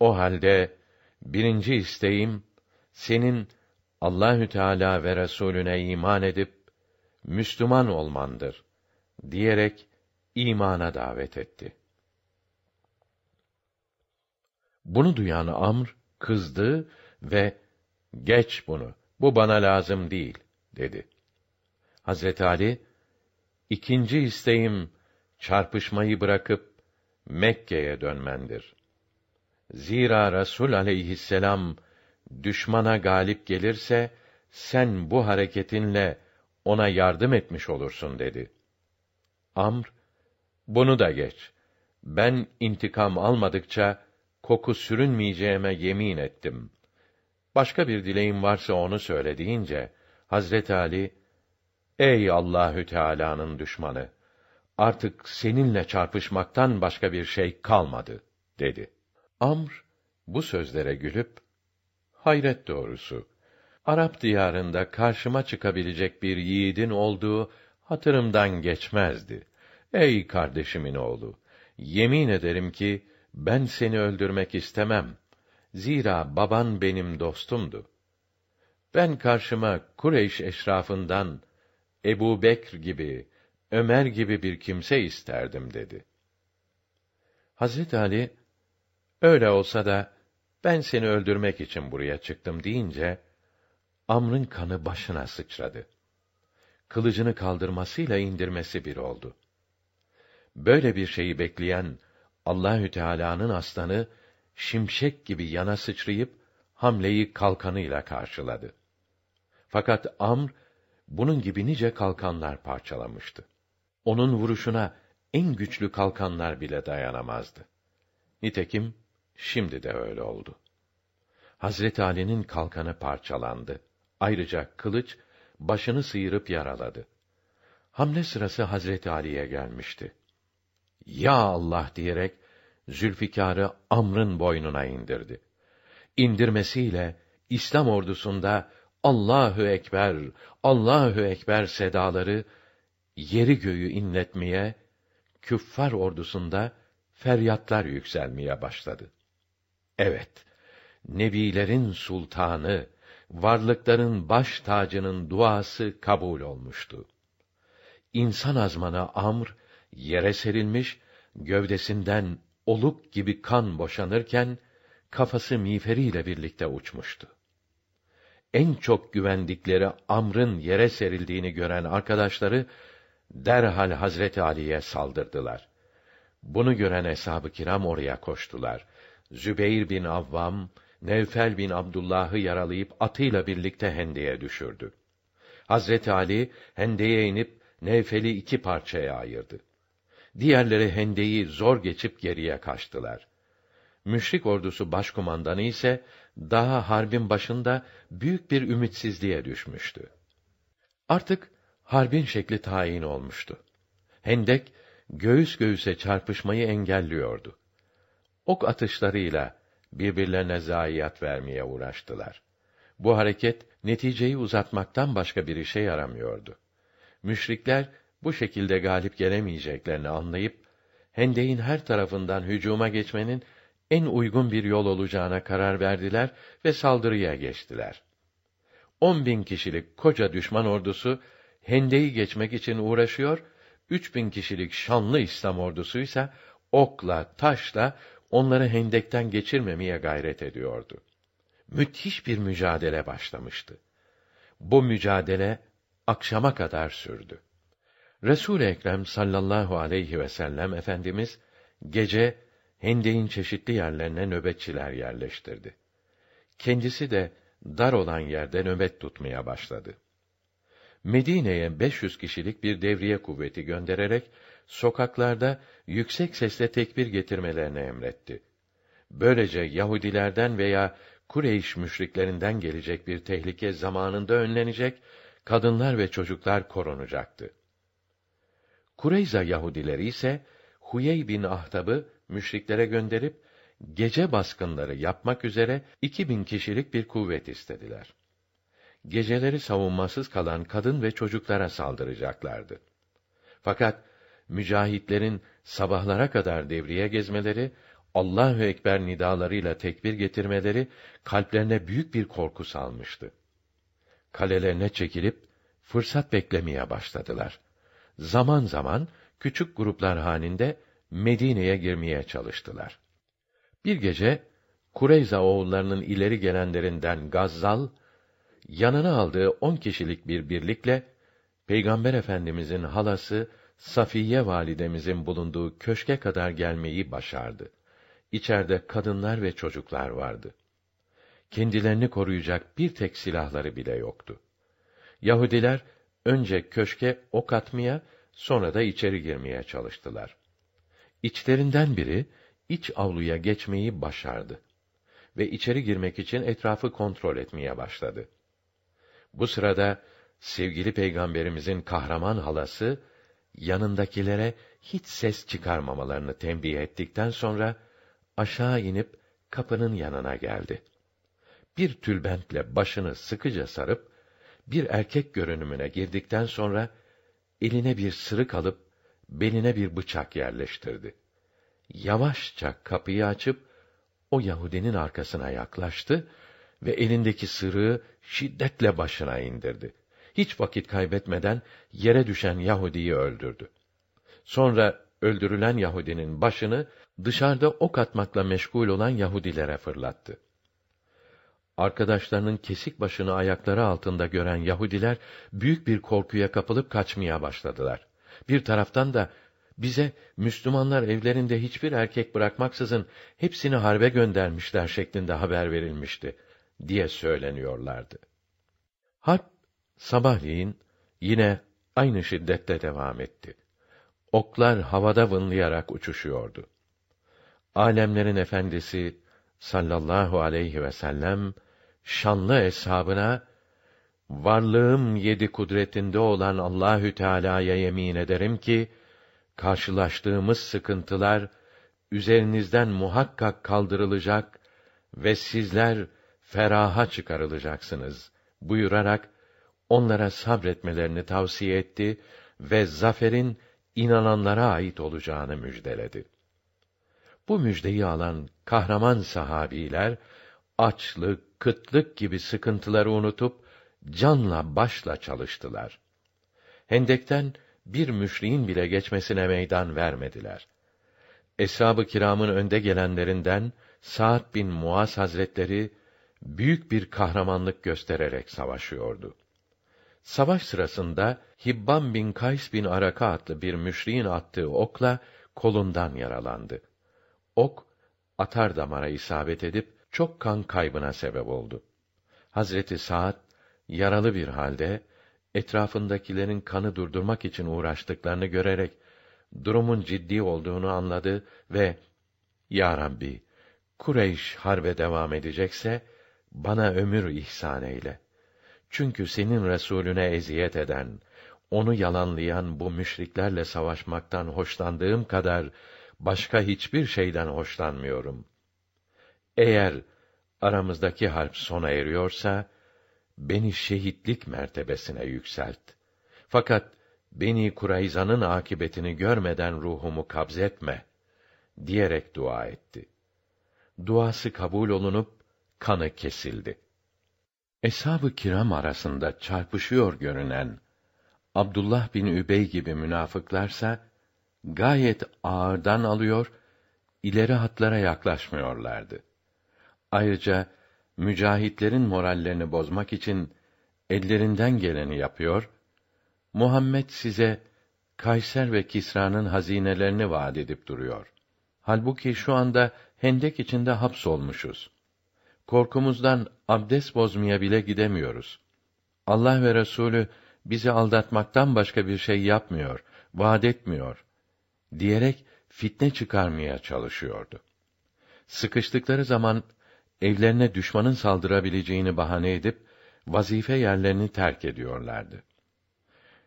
o halde birinci isteğim senin Allahü Teala ve Resulüne iman edip Müslüman olmandır diyerek imana davet etti. Bunu duyan Amr kızdı ve geç bunu. Bu bana lazım değil dedi. Hazret Ali ikinci isteğim çarpışmayı bırakıp Mekke'ye dönmendir. Zira Resul aleyhisselam düşmana galip gelirse sen bu hareketinle ona yardım etmiş olursun dedi. Amr bunu da geç. Ben intikam almadıkça koku sürünmeyeceğime yemin ettim. Başka bir dileğin varsa onu söyle deyince Hazret Ali Ey Allahü Teala'nın düşmanı artık seninle çarpışmaktan başka bir şey kalmadı dedi. Amr bu sözlere gülüp hayret doğrusu Arap diyarında karşıma çıkabilecek bir yiğidin olduğu hatırımdan geçmezdi. Ey kardeşimin oğlu, yemin ederim ki ben seni öldürmek istemem. Zira baban benim dostumdu. Ben karşıma Kureyş eşrafından Ebu Bekr gibi, Ömer gibi bir kimse isterdim dedi. Hazret Ali, öyle olsa da ben seni öldürmek için buraya çıktım deyince, Amr'ın kanı başına sıçradı. Kılıcını kaldırmasıyla indirmesi bir oldu. Böyle bir şeyi bekleyen Allahü Teala'nın aslanı şimşek gibi yana sıçrayıp hamleyi kalkanıyla karşıladı. Fakat Amr bunun gibi nice kalkanlar parçalamıştı. Onun vuruşuna en güçlü kalkanlar bile dayanamazdı. Nitekim şimdi de öyle oldu. Hazret Ali'nin kalkanı parçalandı. Ayrıca kılıç başını sıyırıp yaraladı. Hamle sırası Hazret Ali'ye gelmişti. Ya Allah diyerek Zülfikar'ı Amr'ın boynuna indirdi. İndirmesiyle İslam ordusunda Allahü ekber, Allahü ekber sedaları yeri göğü inletmeye, küffar ordusunda feryatlar yükselmeye başladı. Evet, nebilerin sultanı, varlıkların baş tacının duası kabul olmuştu. İnsan azmanı Amr yere serilmiş, gövdesinden oluk gibi kan boşanırken kafası miğferiyle birlikte uçmuştu. En çok güvendikleri Amr'ın yere serildiğini gören arkadaşları derhal Hazreti Ali'ye saldırdılar. Bunu gören eshab-ı kiram oraya koştular. Zübeyr bin Avvam, Nevfel bin Abdullah'ı yaralayıp atıyla birlikte hendeye düşürdü. Hazreti Ali hendeye inip Nevfel'i iki parçaya ayırdı. Diğerleri hendeyi zor geçip geriye kaçtılar. Müşrik ordusu başkumandanı ise daha harbin başında büyük bir ümitsizliğe düşmüştü. Artık harbin şekli tayin olmuştu. Hendek göğüs göğüse çarpışmayı engelliyordu. Ok atışlarıyla birbirlerine zayiat vermeye uğraştılar. Bu hareket neticeyi uzatmaktan başka bir işe yaramıyordu. Müşrikler bu şekilde galip gelemeyeceklerini anlayıp Hendek'in her tarafından hücuma geçmenin en uygun bir yol olacağına karar verdiler ve saldırıya geçtiler. On bin kişilik koca düşman ordusu Hendek'i geçmek için uğraşıyor, üç bin kişilik şanlı İslam ordusu ise okla, taşla onları hendekten geçirmemeye gayret ediyordu. Müthiş bir mücadele başlamıştı. Bu mücadele akşama kadar sürdü. Resul Ekrem sallallahu aleyhi ve sellem efendimiz gece Hendek'in çeşitli yerlerine nöbetçiler yerleştirdi. Kendisi de dar olan yerde nöbet tutmaya başladı. Medine'ye 500 kişilik bir devriye kuvveti göndererek sokaklarda yüksek sesle tekbir getirmelerini emretti. Böylece Yahudilerden veya Kureyş müşriklerinden gelecek bir tehlike zamanında önlenecek, kadınlar ve çocuklar korunacaktı. Kureyza Yahudileri ise Huyey bin Ahtab'ı müşriklere gönderip gece baskınları yapmak üzere iki bin kişilik bir kuvvet istediler. Geceleri savunmasız kalan kadın ve çocuklara saldıracaklardı. Fakat mücahitlerin sabahlara kadar devriye gezmeleri, Allahu ekber nidalarıyla tekbir getirmeleri kalplerine büyük bir korku salmıştı. Kalelerine çekilip fırsat beklemeye başladılar. Zaman zaman küçük gruplar halinde Medine'ye girmeye çalıştılar. Bir gece Kureyza oğullarının ileri gelenlerinden Gazzal yanına aldığı on kişilik bir birlikle Peygamber Efendimizin halası Safiye validemizin bulunduğu köşke kadar gelmeyi başardı. İçeride kadınlar ve çocuklar vardı. Kendilerini koruyacak bir tek silahları bile yoktu. Yahudiler önce köşke ok atmaya, sonra da içeri girmeye çalıştılar. İçlerinden biri iç avluya geçmeyi başardı ve içeri girmek için etrafı kontrol etmeye başladı. Bu sırada sevgili peygamberimizin kahraman halası yanındakilere hiç ses çıkarmamalarını tembih ettikten sonra aşağı inip kapının yanına geldi. Bir tülbentle başını sıkıca sarıp bir erkek görünümüne girdikten sonra eline bir sırık alıp beline bir bıçak yerleştirdi. Yavaşça kapıyı açıp o Yahudinin arkasına yaklaştı ve elindeki sırığı şiddetle başına indirdi. Hiç vakit kaybetmeden yere düşen Yahudiyi öldürdü. Sonra öldürülen Yahudinin başını dışarıda ok atmakla meşgul olan Yahudilere fırlattı. Arkadaşlarının kesik başını ayakları altında gören Yahudiler büyük bir korkuya kapılıp kaçmaya başladılar. Bir taraftan da bize Müslümanlar evlerinde hiçbir erkek bırakmaksızın hepsini harbe göndermişler şeklinde haber verilmişti diye söyleniyorlardı. Harp sabahleyin yine aynı şiddette devam etti. Oklar havada vınlayarak uçuşuyordu. Alemlerin efendisi sallallahu aleyhi ve sellem şanlı eshabına varlığım yedi kudretinde olan Allahü Teala'ya yemin ederim ki karşılaştığımız sıkıntılar üzerinizden muhakkak kaldırılacak ve sizler feraha çıkarılacaksınız buyurarak onlara sabretmelerini tavsiye etti ve zaferin inananlara ait olacağını müjdeledi. Bu müjdeyi alan kahraman sahabiler açlık, kıtlık gibi sıkıntıları unutup canla başla çalıştılar. Hendekten bir müşriğin bile geçmesine meydan vermediler. Eshab-ı kiramın önde gelenlerinden Sa'd bin Muaz Hazretleri büyük bir kahramanlık göstererek savaşıyordu. Savaş sırasında Hibban bin Kays bin Araka adlı bir müşriğin attığı okla kolundan yaralandı. Ok atar damara isabet edip çok kan kaybına sebep oldu. Hazreti Saad yaralı bir halde etrafındakilerin kanı durdurmak için uğraştıklarını görerek durumun ciddi olduğunu anladı ve Ya Rabbi, Kureyş harbe devam edecekse bana ömür ihsan eyle. Çünkü senin Resulüne eziyet eden, onu yalanlayan bu müşriklerle savaşmaktan hoşlandığım kadar başka hiçbir şeyden hoşlanmıyorum. Eğer aramızdaki harp sona eriyorsa beni şehitlik mertebesine yükselt. Fakat beni Kurayza'nın akibetini görmeden ruhumu kabzetme diyerek dua etti. Duası kabul olunup kanı kesildi. Eshab-ı kiram arasında çarpışıyor görünen Abdullah bin Übey gibi münafıklarsa gayet ağırdan alıyor, ileri hatlara yaklaşmıyorlardı. Ayrıca mücahitlerin morallerini bozmak için ellerinden geleni yapıyor. Muhammed size Kayser ve Kisra'nın hazinelerini vaat edip duruyor. Halbuki şu anda hendek içinde hapsolmuşuz. Korkumuzdan abdest bozmaya bile gidemiyoruz. Allah ve Resulü bizi aldatmaktan başka bir şey yapmıyor, vaat etmiyor diyerek fitne çıkarmaya çalışıyordu. Sıkıştıkları zaman evlerine düşmanın saldırabileceğini bahane edip vazife yerlerini terk ediyorlardı.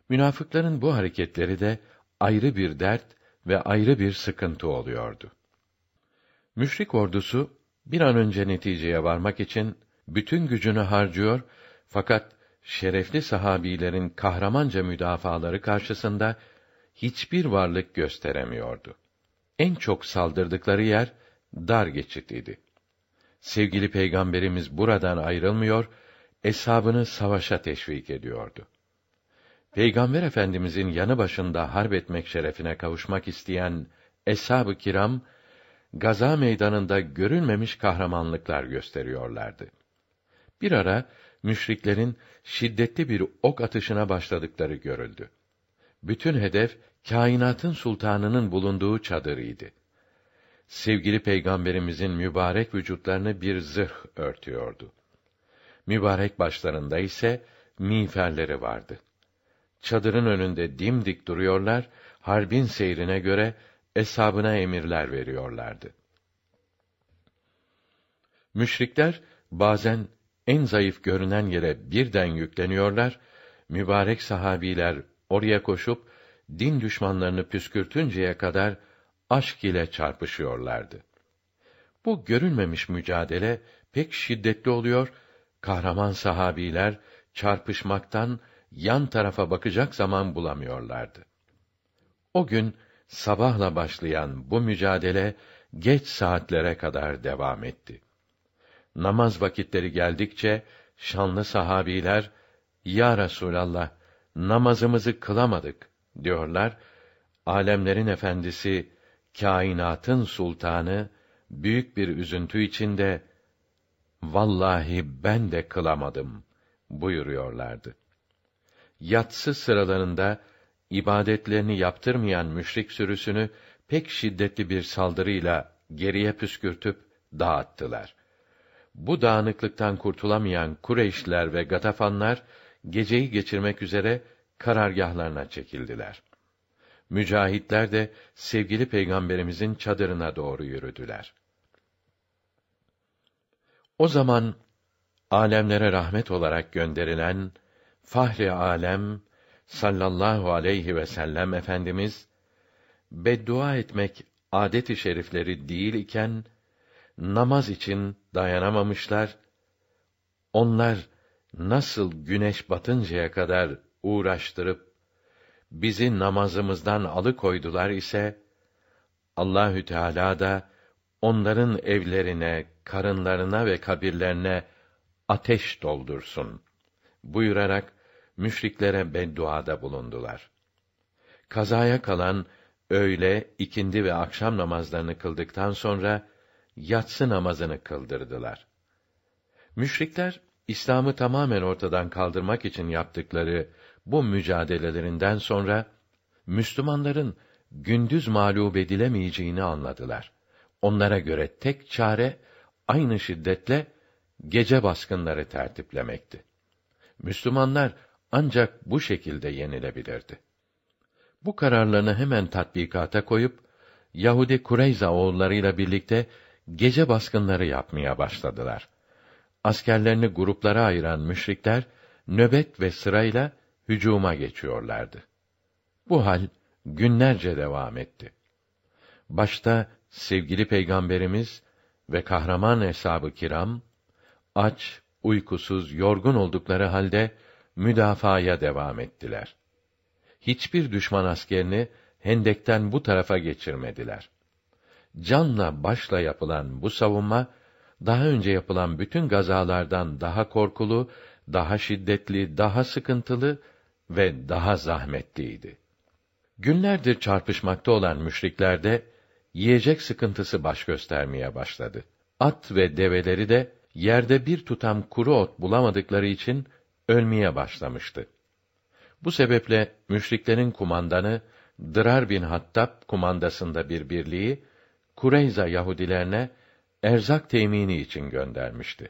Münafıkların bu hareketleri de ayrı bir dert ve ayrı bir sıkıntı oluyordu. Müşrik ordusu bir an önce neticeye varmak için bütün gücünü harcıyor fakat şerefli sahabilerin kahramanca müdafaları karşısında hiçbir varlık gösteremiyordu. En çok saldırdıkları yer dar geçit idi. Sevgili peygamberimiz buradan ayrılmıyor, eshabını savaşa teşvik ediyordu. Peygamber Efendimizin yanı başında harp etmek şerefine kavuşmak isteyen eshab-ı kiram gaza meydanında görülmemiş kahramanlıklar gösteriyorlardı. Bir ara müşriklerin şiddetli bir ok atışına başladıkları görüldü. Bütün hedef kainatın sultanının bulunduğu çadırıydı. Sevgili peygamberimizin mübarek vücutlarını bir zırh örtüyordu. Mübarek başlarında ise miğferleri vardı. Çadırın önünde dimdik duruyorlar, harbin seyrine göre eshabına emirler veriyorlardı. Müşrikler bazen en zayıf görünen yere birden yükleniyorlar, mübarek sahabiler oraya koşup din düşmanlarını püskürtünceye kadar aşk ile çarpışıyorlardı. Bu görünmemiş mücadele pek şiddetli oluyor, kahraman sahabiler çarpışmaktan yan tarafa bakacak zaman bulamıyorlardı. O gün sabahla başlayan bu mücadele geç saatlere kadar devam etti. Namaz vakitleri geldikçe şanlı sahabiler ya Resulallah namazımızı kılamadık diyorlar. Alemlerin efendisi, kainatın sultanı büyük bir üzüntü içinde vallahi ben de kılamadım buyuruyorlardı. Yatsı sıralarında ibadetlerini yaptırmayan müşrik sürüsünü pek şiddetli bir saldırıyla geriye püskürtüp dağıttılar. Bu dağınıklıktan kurtulamayan Kureyşler ve Gatafanlar geceyi geçirmek üzere karargahlarına çekildiler. Mücahitler de sevgili peygamberimizin çadırına doğru yürüdüler. O zaman alemlere rahmet olarak gönderilen Fahri Alem sallallahu aleyhi ve sellem efendimiz beddua etmek adet-i şerifleri değil iken namaz için dayanamamışlar. Onlar nasıl güneş batıncaya kadar uğraştırıp bizi namazımızdan alıkoydular ise Allahü Teala da onların evlerine, karınlarına ve kabirlerine ateş doldursun buyurarak müşriklere bedduada bulundular. Kazaya kalan öğle, ikindi ve akşam namazlarını kıldıktan sonra yatsı namazını kıldırdılar. Müşrikler İslam'ı tamamen ortadan kaldırmak için yaptıkları bu mücadelelerinden sonra Müslümanların gündüz mağlup edilemeyeceğini anladılar. Onlara göre tek çare aynı şiddetle gece baskınları tertiplemekti. Müslümanlar ancak bu şekilde yenilebilirdi. Bu kararlarını hemen tatbikata koyup Yahudi Kureyza oğullarıyla birlikte gece baskınları yapmaya başladılar. Askerlerini gruplara ayıran müşrikler nöbet ve sırayla hücuma geçiyorlardı. Bu hal günlerce devam etti. Başta sevgili peygamberimiz ve kahraman eshab-ı kiram aç, uykusuz, yorgun oldukları halde müdafaya devam ettiler. Hiçbir düşman askerini Hendek'ten bu tarafa geçirmediler. Canla başla yapılan bu savunma daha önce yapılan bütün gazalardan daha korkulu, daha şiddetli, daha sıkıntılı ve daha zahmetliydi. Günlerdir çarpışmakta olan müşriklerde yiyecek sıkıntısı baş göstermeye başladı. At ve develeri de yerde bir tutam kuru ot bulamadıkları için ölmeye başlamıştı. Bu sebeple müşriklerin kumandanı Dırar bin Hattab kumandasında bir birliği Kureyza Yahudilerine erzak temini için göndermişti.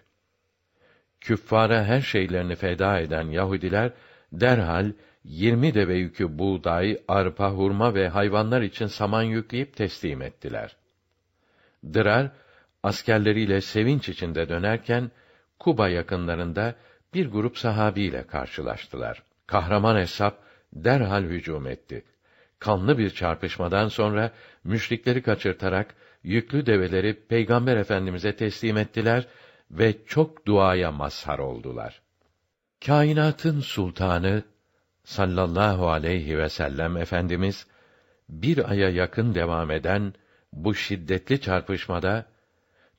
Küffara her şeylerini feda eden Yahudiler derhal yirmi deve yükü buğday, arpa, hurma ve hayvanlar için saman yükleyip teslim ettiler. Dırar askerleriyle sevinç içinde dönerken Kuba yakınlarında bir grup sahabiyle karşılaştılar. Kahraman hesap derhal hücum etti. Kanlı bir çarpışmadan sonra müşrikleri kaçırtarak yüklü develeri Peygamber Efendimize teslim ettiler ve çok duaya mazhar oldular. Kainatın sultanı sallallahu aleyhi ve sellem efendimiz bir aya yakın devam eden bu şiddetli çarpışmada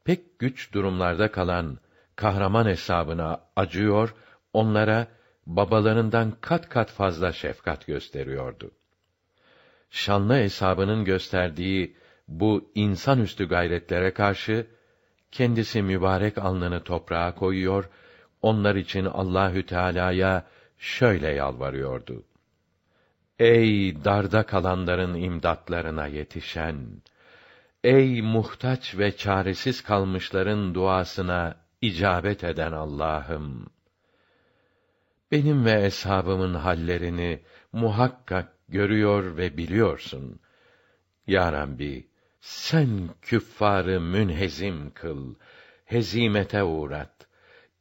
pek güç durumlarda kalan kahraman hesabına acıyor, onlara babalarından kat kat fazla şefkat gösteriyordu. Şanlı hesabının gösterdiği bu insanüstü gayretlere karşı kendisi mübarek alnını toprağa koyuyor, onlar için Allahü Teala'ya şöyle yalvarıyordu. Ey darda kalanların imdatlarına yetişen, ey muhtaç ve çaresiz kalmışların duasına icabet eden Allah'ım! Benim ve eshabımın hallerini muhakkak görüyor ve biliyorsun. Ya Rabbi, sen küffarı münhezim kıl, hezimete uğrat.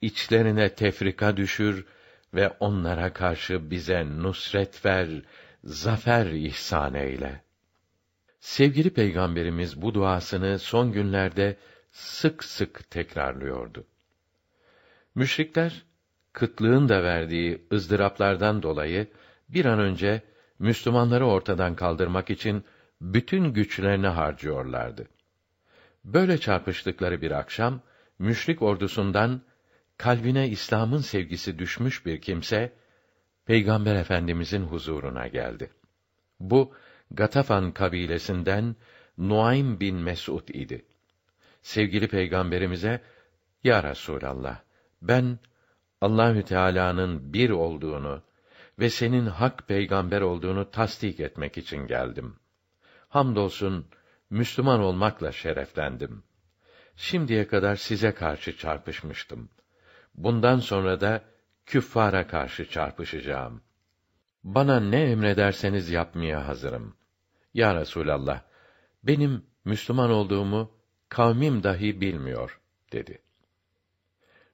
İçlerine tefrika düşür ve onlara karşı bize nusret ver, zafer ihsan eyle. Sevgili Peygamberimiz bu duasını son günlerde sık sık tekrarlıyordu. Müşrikler kıtlığın da verdiği ızdıraplardan dolayı bir an önce Müslümanları ortadan kaldırmak için bütün güçlerini harcıyorlardı. Böyle çarpıştıkları bir akşam müşrik ordusundan kalbine İslam'ın sevgisi düşmüş bir kimse Peygamber Efendimizin huzuruna geldi. Bu Gatafan kabilesinden Nuaym bin Mes'ud idi. Sevgili peygamberimize Ya Resulallah ben Allahü Teala'nın bir olduğunu ve senin hak peygamber olduğunu tasdik etmek için geldim. Hamdolsun Müslüman olmakla şereflendim. Şimdiye kadar size karşı çarpışmıştım. Bundan sonra da küffara karşı çarpışacağım. Bana ne emrederseniz yapmaya hazırım. Ya Resulallah, benim Müslüman olduğumu kavmim dahi bilmiyor dedi.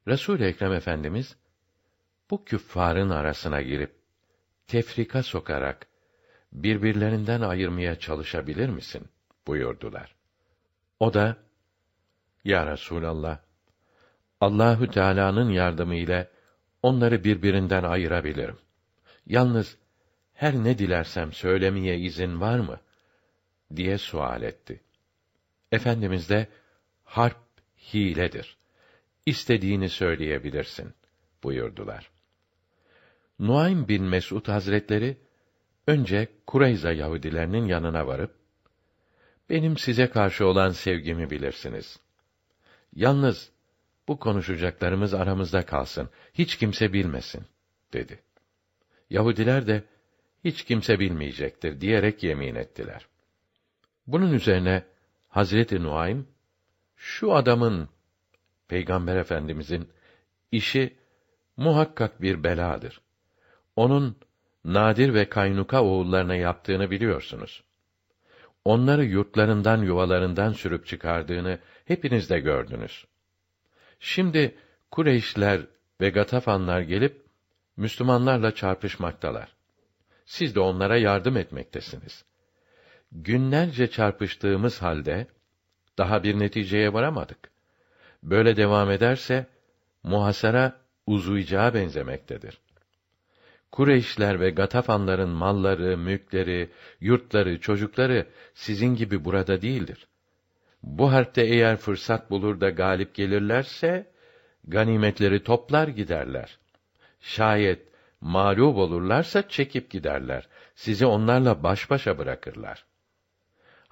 Resul Ekrem Efendimiz bu küffarın arasına girip tefrika sokarak birbirlerinden ayırmaya çalışabilir misin buyurdular. O da Ya Resulallah Allahü Teala'nın yardımı ile onları birbirinden ayırabilirim. Yalnız her ne dilersem söylemeye izin var mı? diye sual etti. Efendimiz de harp hiledir. İstediğini söyleyebilirsin buyurdular. Nuaym bin Mesud Hazretleri önce Kureyza Yahudilerinin yanına varıp benim size karşı olan sevgimi bilirsiniz. Yalnız bu konuşacaklarımız aramızda kalsın. Hiç kimse bilmesin dedi. Yahudiler de hiç kimse bilmeyecektir diyerek yemin ettiler. Bunun üzerine Hazreti Nuaym şu adamın Peygamber Efendimizin işi muhakkak bir beladır. Onun Nadir ve Kaynuka oğullarına yaptığını biliyorsunuz. Onları yurtlarından, yuvalarından sürüp çıkardığını hepiniz de gördünüz. Şimdi Kureyşler ve Gatafanlar gelip Müslümanlarla çarpışmaktalar. Siz de onlara yardım etmektesiniz. Günlerce çarpıştığımız halde daha bir neticeye varamadık. Böyle devam ederse muhasara uzayacağı benzemektedir. Kureyşler ve Gatafanların malları, mülkleri, yurtları, çocukları sizin gibi burada değildir. Bu harpte eğer fırsat bulur da galip gelirlerse ganimetleri toplar giderler. Şayet mağlup olurlarsa çekip giderler. Sizi onlarla baş başa bırakırlar.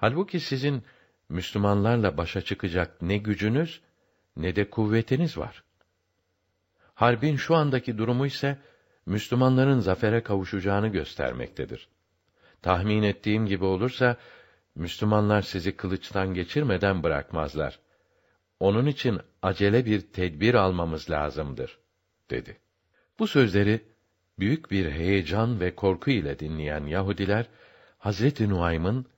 Halbuki sizin Müslümanlarla başa çıkacak ne gücünüz ne de kuvvetiniz var. Harbin şu andaki durumu ise Müslümanların zafere kavuşacağını göstermektedir. Tahmin ettiğim gibi olursa Müslümanlar sizi kılıçtan geçirmeden bırakmazlar. Onun için acele bir tedbir almamız lazımdır, dedi. Bu sözleri büyük bir heyecan ve korku ile dinleyen Yahudiler Hazreti Nuaym'ın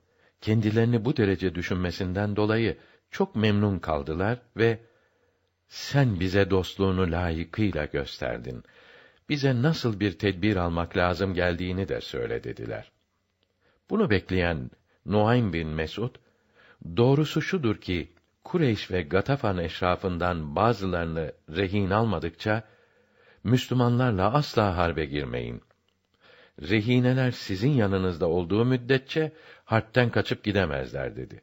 kendilerini bu derece düşünmesinden dolayı çok memnun kaldılar ve sen bize dostluğunu layıkıyla gösterdin. Bize nasıl bir tedbir almak lazım geldiğini de söyle dediler. Bunu bekleyen Nuaym bin Mesud, doğrusu şudur ki, Kureyş ve Gatafan eşrafından bazılarını rehin almadıkça, Müslümanlarla asla harbe girmeyin. Rehineler sizin yanınızda olduğu müddetçe, harpten kaçıp gidemezler dedi.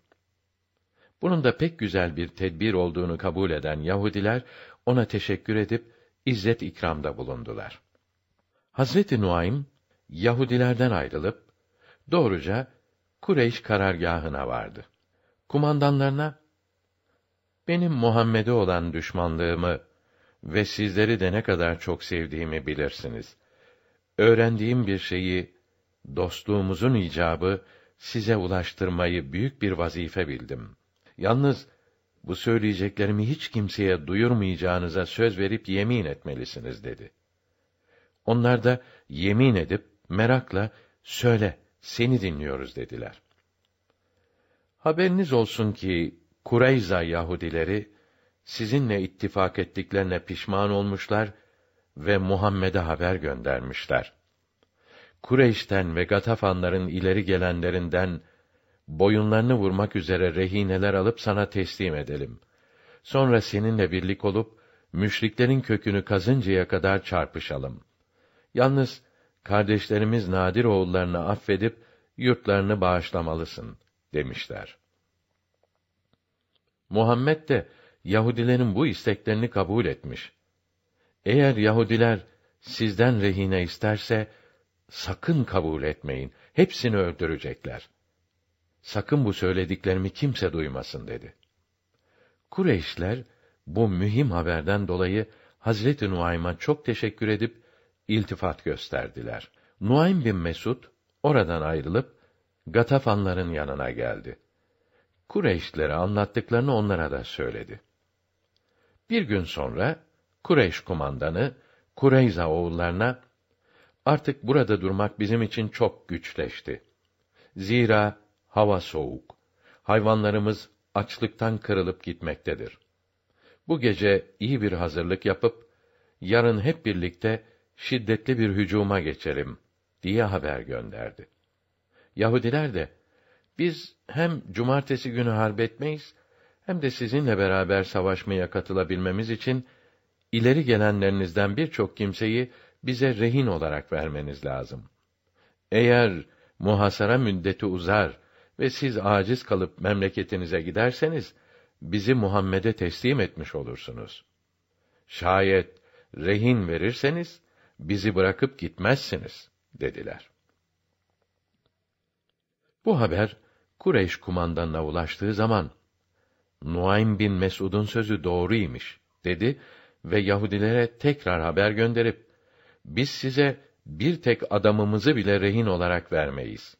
Bunun da pek güzel bir tedbir olduğunu kabul eden Yahudiler, ona teşekkür edip, izzet ikramda bulundular. Hazreti Nuaym, Yahudilerden ayrılıp, doğruca Kureyş karargahına vardı. Kumandanlarına, benim Muhammed'e olan düşmanlığımı ve sizleri de ne kadar çok sevdiğimi bilirsiniz. Öğrendiğim bir şeyi, dostluğumuzun icabı, size ulaştırmayı büyük bir vazife bildim. Yalnız, bu söyleyeceklerimi hiç kimseye duyurmayacağınıza söz verip yemin etmelisiniz dedi. Onlar da yemin edip merakla söyle seni dinliyoruz dediler. Haberiniz olsun ki Kureyza Yahudileri sizinle ittifak ettiklerine pişman olmuşlar ve Muhammed'e haber göndermişler. Kureyş'ten ve Gatafanların ileri gelenlerinden boyunlarını vurmak üzere rehineler alıp sana teslim edelim. Sonra seninle birlik olup müşriklerin kökünü kazıncaya kadar çarpışalım. Yalnız kardeşlerimiz Nadir oğullarını affedip yurtlarını bağışlamalısın demişler. Muhammed de Yahudilerin bu isteklerini kabul etmiş. Eğer Yahudiler sizden rehine isterse sakın kabul etmeyin. Hepsini öldürecekler. Sakın bu söylediklerimi kimse duymasın dedi. Kureyşler bu mühim haberden dolayı Hazreti Nuaym'a çok teşekkür edip iltifat gösterdiler. Nuaym bin Mesud oradan ayrılıp Gatafanların yanına geldi. Kureyşlere anlattıklarını onlara da söyledi. Bir gün sonra Kureyş kumandanı Kureyza oğullarına artık burada durmak bizim için çok güçleşti. Zira hava soğuk. Hayvanlarımız açlıktan kırılıp gitmektedir. Bu gece iyi bir hazırlık yapıp yarın hep birlikte şiddetli bir hücuma geçelim diye haber gönderdi. Yahudiler de biz hem cumartesi günü harp etmeyiz hem de sizinle beraber savaşmaya katılabilmemiz için ileri gelenlerinizden birçok kimseyi bize rehin olarak vermeniz lazım. Eğer muhasara müddeti uzar ve siz aciz kalıp memleketinize giderseniz bizi Muhammed'e teslim etmiş olursunuz. Şayet rehin verirseniz bizi bırakıp gitmezsiniz dediler. Bu haber Kureyş kumandanına ulaştığı zaman Nuaym bin Mesud'un sözü doğruymuş dedi ve Yahudilere tekrar haber gönderip biz size bir tek adamımızı bile rehin olarak vermeyiz.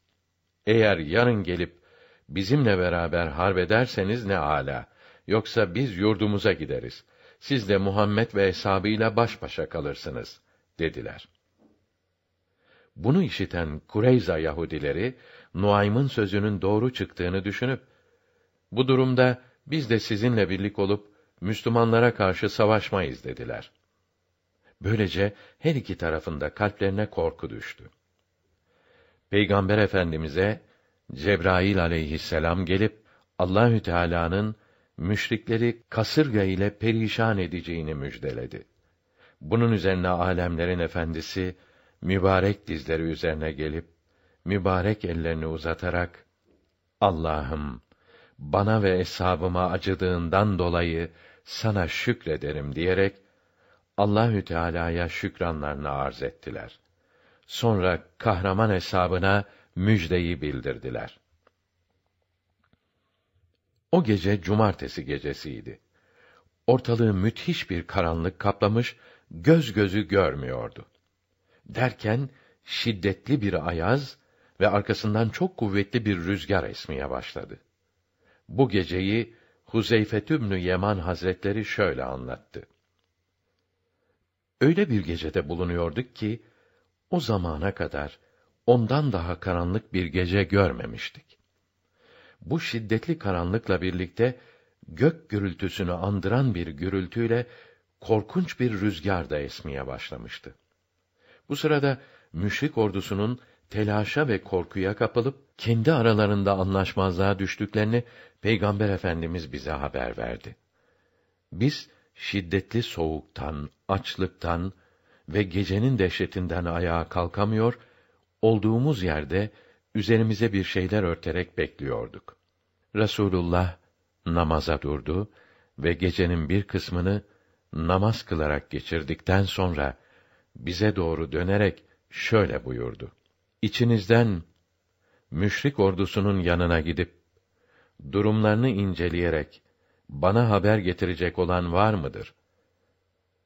Eğer yarın gelip bizimle beraber harp ederseniz ne ala. Yoksa biz yurdumuza gideriz. Siz de Muhammed ve hesabıyla baş başa kalırsınız dediler. Bunu işiten Kureyza Yahudileri Nuaym'ın sözünün doğru çıktığını düşünüp bu durumda biz de sizinle birlik olup Müslümanlara karşı savaşmayız dediler. Böylece her iki tarafında kalplerine korku düştü. Peygamber Efendimize Cebrail aleyhisselam gelip Allahü Teala'nın müşrikleri kasırga ile perişan edeceğini müjdeledi. Bunun üzerine alemlerin efendisi mübarek dizleri üzerine gelip mübarek ellerini uzatarak Allah'ım bana ve eshabıma acıdığından dolayı sana şükrederim diyerek Allahü Teala'ya şükranlarını arz ettiler. Sonra kahraman hesabına müjdeyi bildirdiler. O gece cumartesi gecesiydi. Ortalığı müthiş bir karanlık kaplamış, göz gözü görmüyordu. Derken şiddetli bir ayaz ve arkasından çok kuvvetli bir rüzgar esmeye başladı. Bu geceyi Huzeyfet İbnü Yeman Hazretleri şöyle anlattı. Öyle bir gecede bulunuyorduk ki o zamana kadar ondan daha karanlık bir gece görmemiştik. Bu şiddetli karanlıkla birlikte gök gürültüsünü andıran bir gürültüyle korkunç bir rüzgar da esmeye başlamıştı. Bu sırada müşrik ordusunun telaşa ve korkuya kapılıp kendi aralarında anlaşmazlığa düştüklerini Peygamber Efendimiz bize haber verdi. Biz şiddetli soğuktan, açlıktan ve gecenin dehşetinden ayağa kalkamıyor, olduğumuz yerde üzerimize bir şeyler örterek bekliyorduk. Resulullah namaza durdu ve gecenin bir kısmını namaz kılarak geçirdikten sonra bize doğru dönerek şöyle buyurdu: İçinizden müşrik ordusunun yanına gidip durumlarını inceleyerek bana haber getirecek olan var mıdır?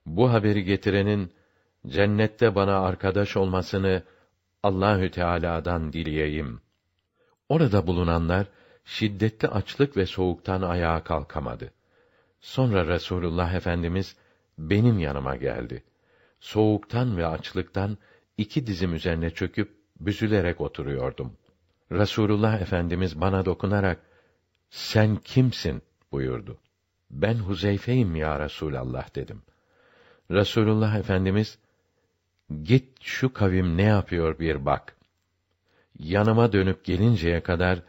Bu haberi getirenin cennette bana arkadaş olmasını Allahü Teala'dan dileyeyim. Orada bulunanlar şiddetli açlık ve soğuktan ayağa kalkamadı. Sonra Resulullah Efendimiz benim yanıma geldi. Soğuktan ve açlıktan iki dizim üzerine çöküp büzülerek oturuyordum. Resulullah Efendimiz bana dokunarak sen kimsin buyurdu. Ben Huzeyfe'yim ya Resulallah dedim. Resulullah Efendimiz git şu kavim ne yapıyor bir bak. Yanıma dönüp gelinceye kadar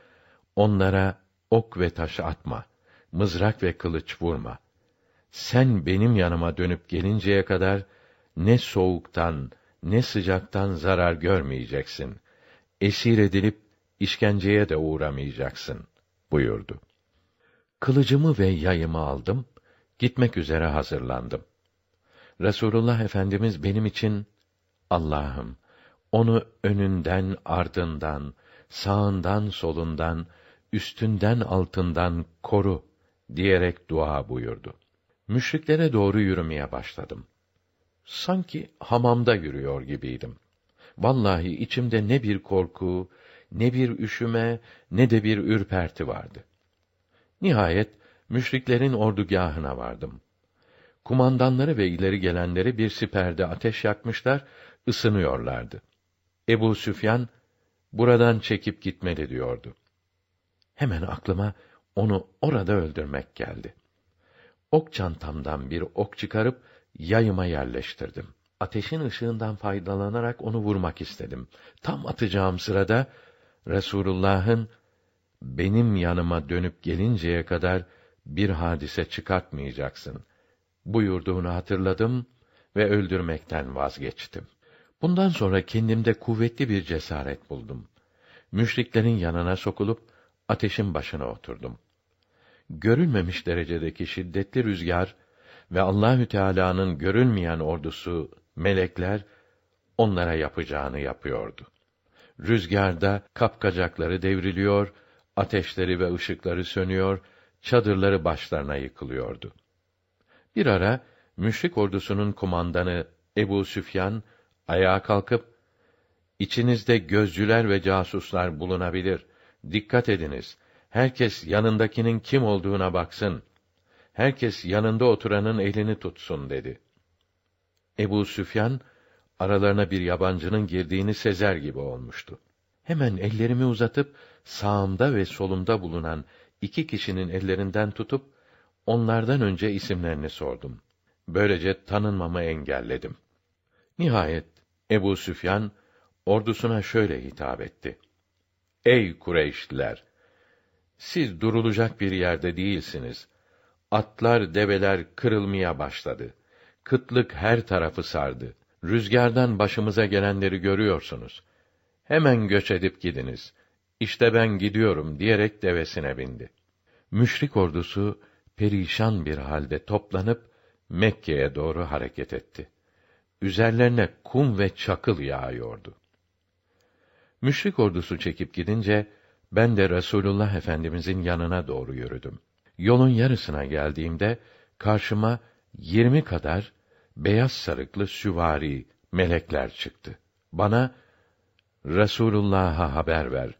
onlara ok ve taş atma, mızrak ve kılıç vurma. Sen benim yanıma dönüp gelinceye kadar ne soğuktan ne sıcaktan zarar görmeyeceksin. Esir edilip işkenceye de uğramayacaksın buyurdu. Kılıcımı ve yayımı aldım, gitmek üzere hazırlandım. Resulullah Efendimiz benim için Allah'ım onu önünden, ardından, sağından, solundan, üstünden, altından koru diyerek dua buyurdu. Müşriklere doğru yürümeye başladım. Sanki hamamda yürüyor gibiydim. Vallahi içimde ne bir korku, ne bir üşüme, ne de bir ürperti vardı. Nihayet müşriklerin ordugahına vardım. Kumandanları ve ileri gelenleri bir siperde ateş yakmışlar, ısınıyorlardı. Ebu Süfyan buradan çekip gitmeli diyordu. Hemen aklıma onu orada öldürmek geldi. Ok çantamdan bir ok çıkarıp yayıma yerleştirdim. Ateşin ışığından faydalanarak onu vurmak istedim. Tam atacağım sırada Resulullah'ın benim yanıma dönüp gelinceye kadar bir hadise çıkartmayacaksın buyurduğunu hatırladım ve öldürmekten vazgeçtim. Bundan sonra kendimde kuvvetli bir cesaret buldum. Müşriklerin yanına sokulup ateşin başına oturdum. Görülmemiş derecedeki şiddetli rüzgar ve Allahü Teala'nın görülmeyen ordusu melekler onlara yapacağını yapıyordu. Rüzgarda kapkacakları devriliyor, ateşleri ve ışıkları sönüyor, çadırları başlarına yıkılıyordu. Bir ara müşrik ordusunun kumandanı Ebu Süfyan ayağa kalkıp İçinizde gözcüler ve casuslar bulunabilir. Dikkat ediniz. Herkes yanındakinin kim olduğuna baksın. Herkes yanında oturanın elini tutsun dedi. Ebu Süfyan aralarına bir yabancının girdiğini sezer gibi olmuştu. Hemen ellerimi uzatıp sağımda ve solumda bulunan iki kişinin ellerinden tutup onlardan önce isimlerini sordum. Böylece tanınmamı engelledim. Nihayet Ebu Süfyan ordusuna şöyle hitap etti. Ey Kureyşliler! Siz durulacak bir yerde değilsiniz. Atlar, develer kırılmaya başladı. Kıtlık her tarafı sardı. Rüzgardan başımıza gelenleri görüyorsunuz. Hemen göç edip gidiniz. İşte ben gidiyorum diyerek devesine bindi. Müşrik ordusu perişan bir halde toplanıp Mekke'ye doğru hareket etti. Üzerlerine kum ve çakıl yağıyordu. Müşrik ordusu çekip gidince ben de Resulullah Efendimizin yanına doğru yürüdüm. Yolun yarısına geldiğimde karşıma yirmi kadar beyaz sarıklı süvari melekler çıktı. Bana Resulullah'a haber ver.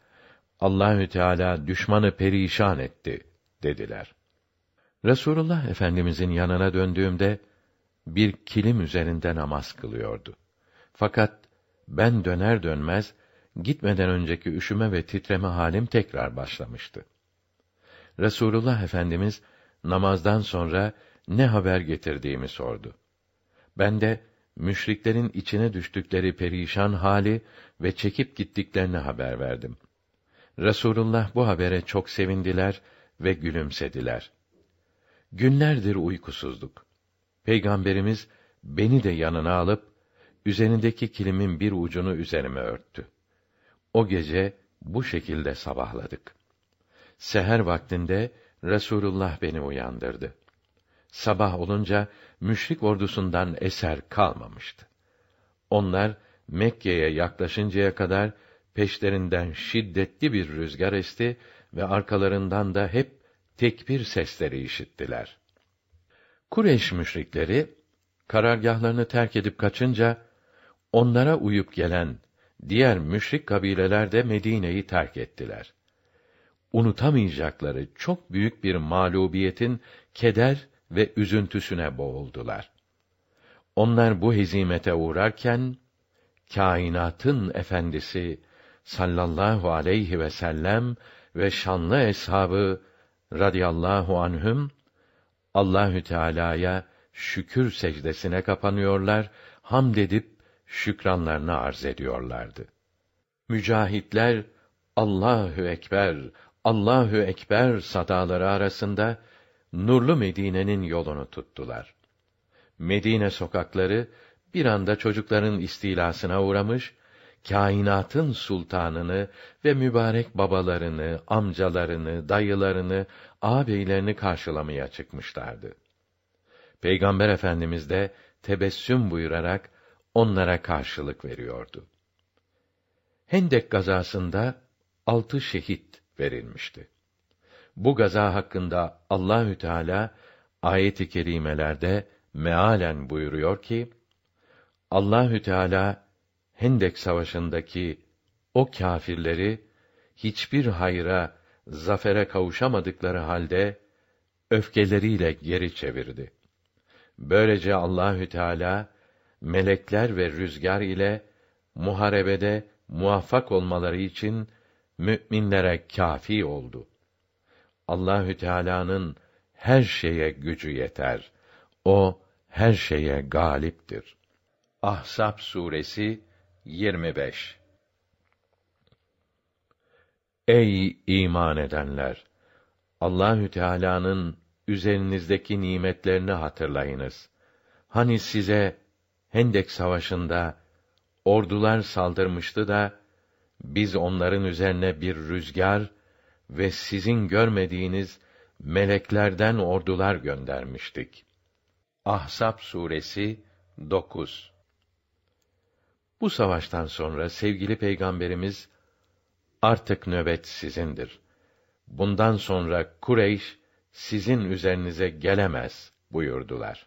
Allahü Teala düşmanı perişan etti dediler. Resulullah Efendimizin yanına döndüğümde bir kilim üzerinde namaz kılıyordu. Fakat ben döner dönmez gitmeden önceki üşüme ve titreme halim tekrar başlamıştı. Resulullah Efendimiz namazdan sonra ne haber getirdiğimi sordu. Ben de müşriklerin içine düştükleri perişan hali ve çekip gittiklerini haber verdim. Resulullah bu habere çok sevindiler ve gülümsediler. Günlerdir uykusuzduk. Peygamberimiz beni de yanına alıp üzerindeki kilimin bir ucunu üzerime örttü. O gece bu şekilde sabahladık. Seher vaktinde Resulullah beni uyandırdı. Sabah olunca müşrik ordusundan eser kalmamıştı. Onlar Mekke'ye yaklaşıncaya kadar peşlerinden şiddetli bir rüzgar esti ve arkalarından da hep tekbir sesleri işittiler. Kureyş müşrikleri karargahlarını terk edip kaçınca onlara uyup gelen diğer müşrik kabileler de Medine'yi terk ettiler. Unutamayacakları çok büyük bir mağlubiyetin keder ve üzüntüsüne boğuldular. Onlar bu hezimete uğrarken kainatın efendisi sallallahu aleyhi ve sellem ve şanlı eshabı radıyallahu anhüm Allahü Teala'ya şükür secdesine kapanıyorlar, hamd edip şükranlarını arz ediyorlardı. Mücahitler Allahu ekber, Allahu ekber sadaları arasında nurlu Medine'nin yolunu tuttular. Medine sokakları bir anda çocukların istilasına uğramış, kainatın sultanını ve mübarek babalarını, amcalarını, dayılarını, ağabeylerini karşılamaya çıkmışlardı. Peygamber Efendimiz de tebessüm buyurarak onlara karşılık veriyordu. Hendek gazasında altı şehit verilmişti. Bu gaza hakkında Allahü Teala ayet-i kerimelerde mealen buyuruyor ki Allahü Teala Hendek savaşındaki o kâfirleri hiçbir hayra, zafere kavuşamadıkları halde öfkeleriyle geri çevirdi. Böylece Allahü Teala melekler ve rüzgar ile muharebede muvaffak olmaları için müminlere kafi oldu. Allahü Teala'nın her şeye gücü yeter. O her şeye galiptir. Ahzab suresi 25 Ey iman edenler! Allahü Teala'nın üzerinizdeki nimetlerini hatırlayınız. Hani size Hendek savaşında ordular saldırmıştı da biz onların üzerine bir rüzgar ve sizin görmediğiniz meleklerden ordular göndermiştik. Ahzab suresi 9 Bu savaştan sonra sevgili peygamberimiz artık nöbet sizindir. Bundan sonra Kureyş sizin üzerinize gelemez buyurdular.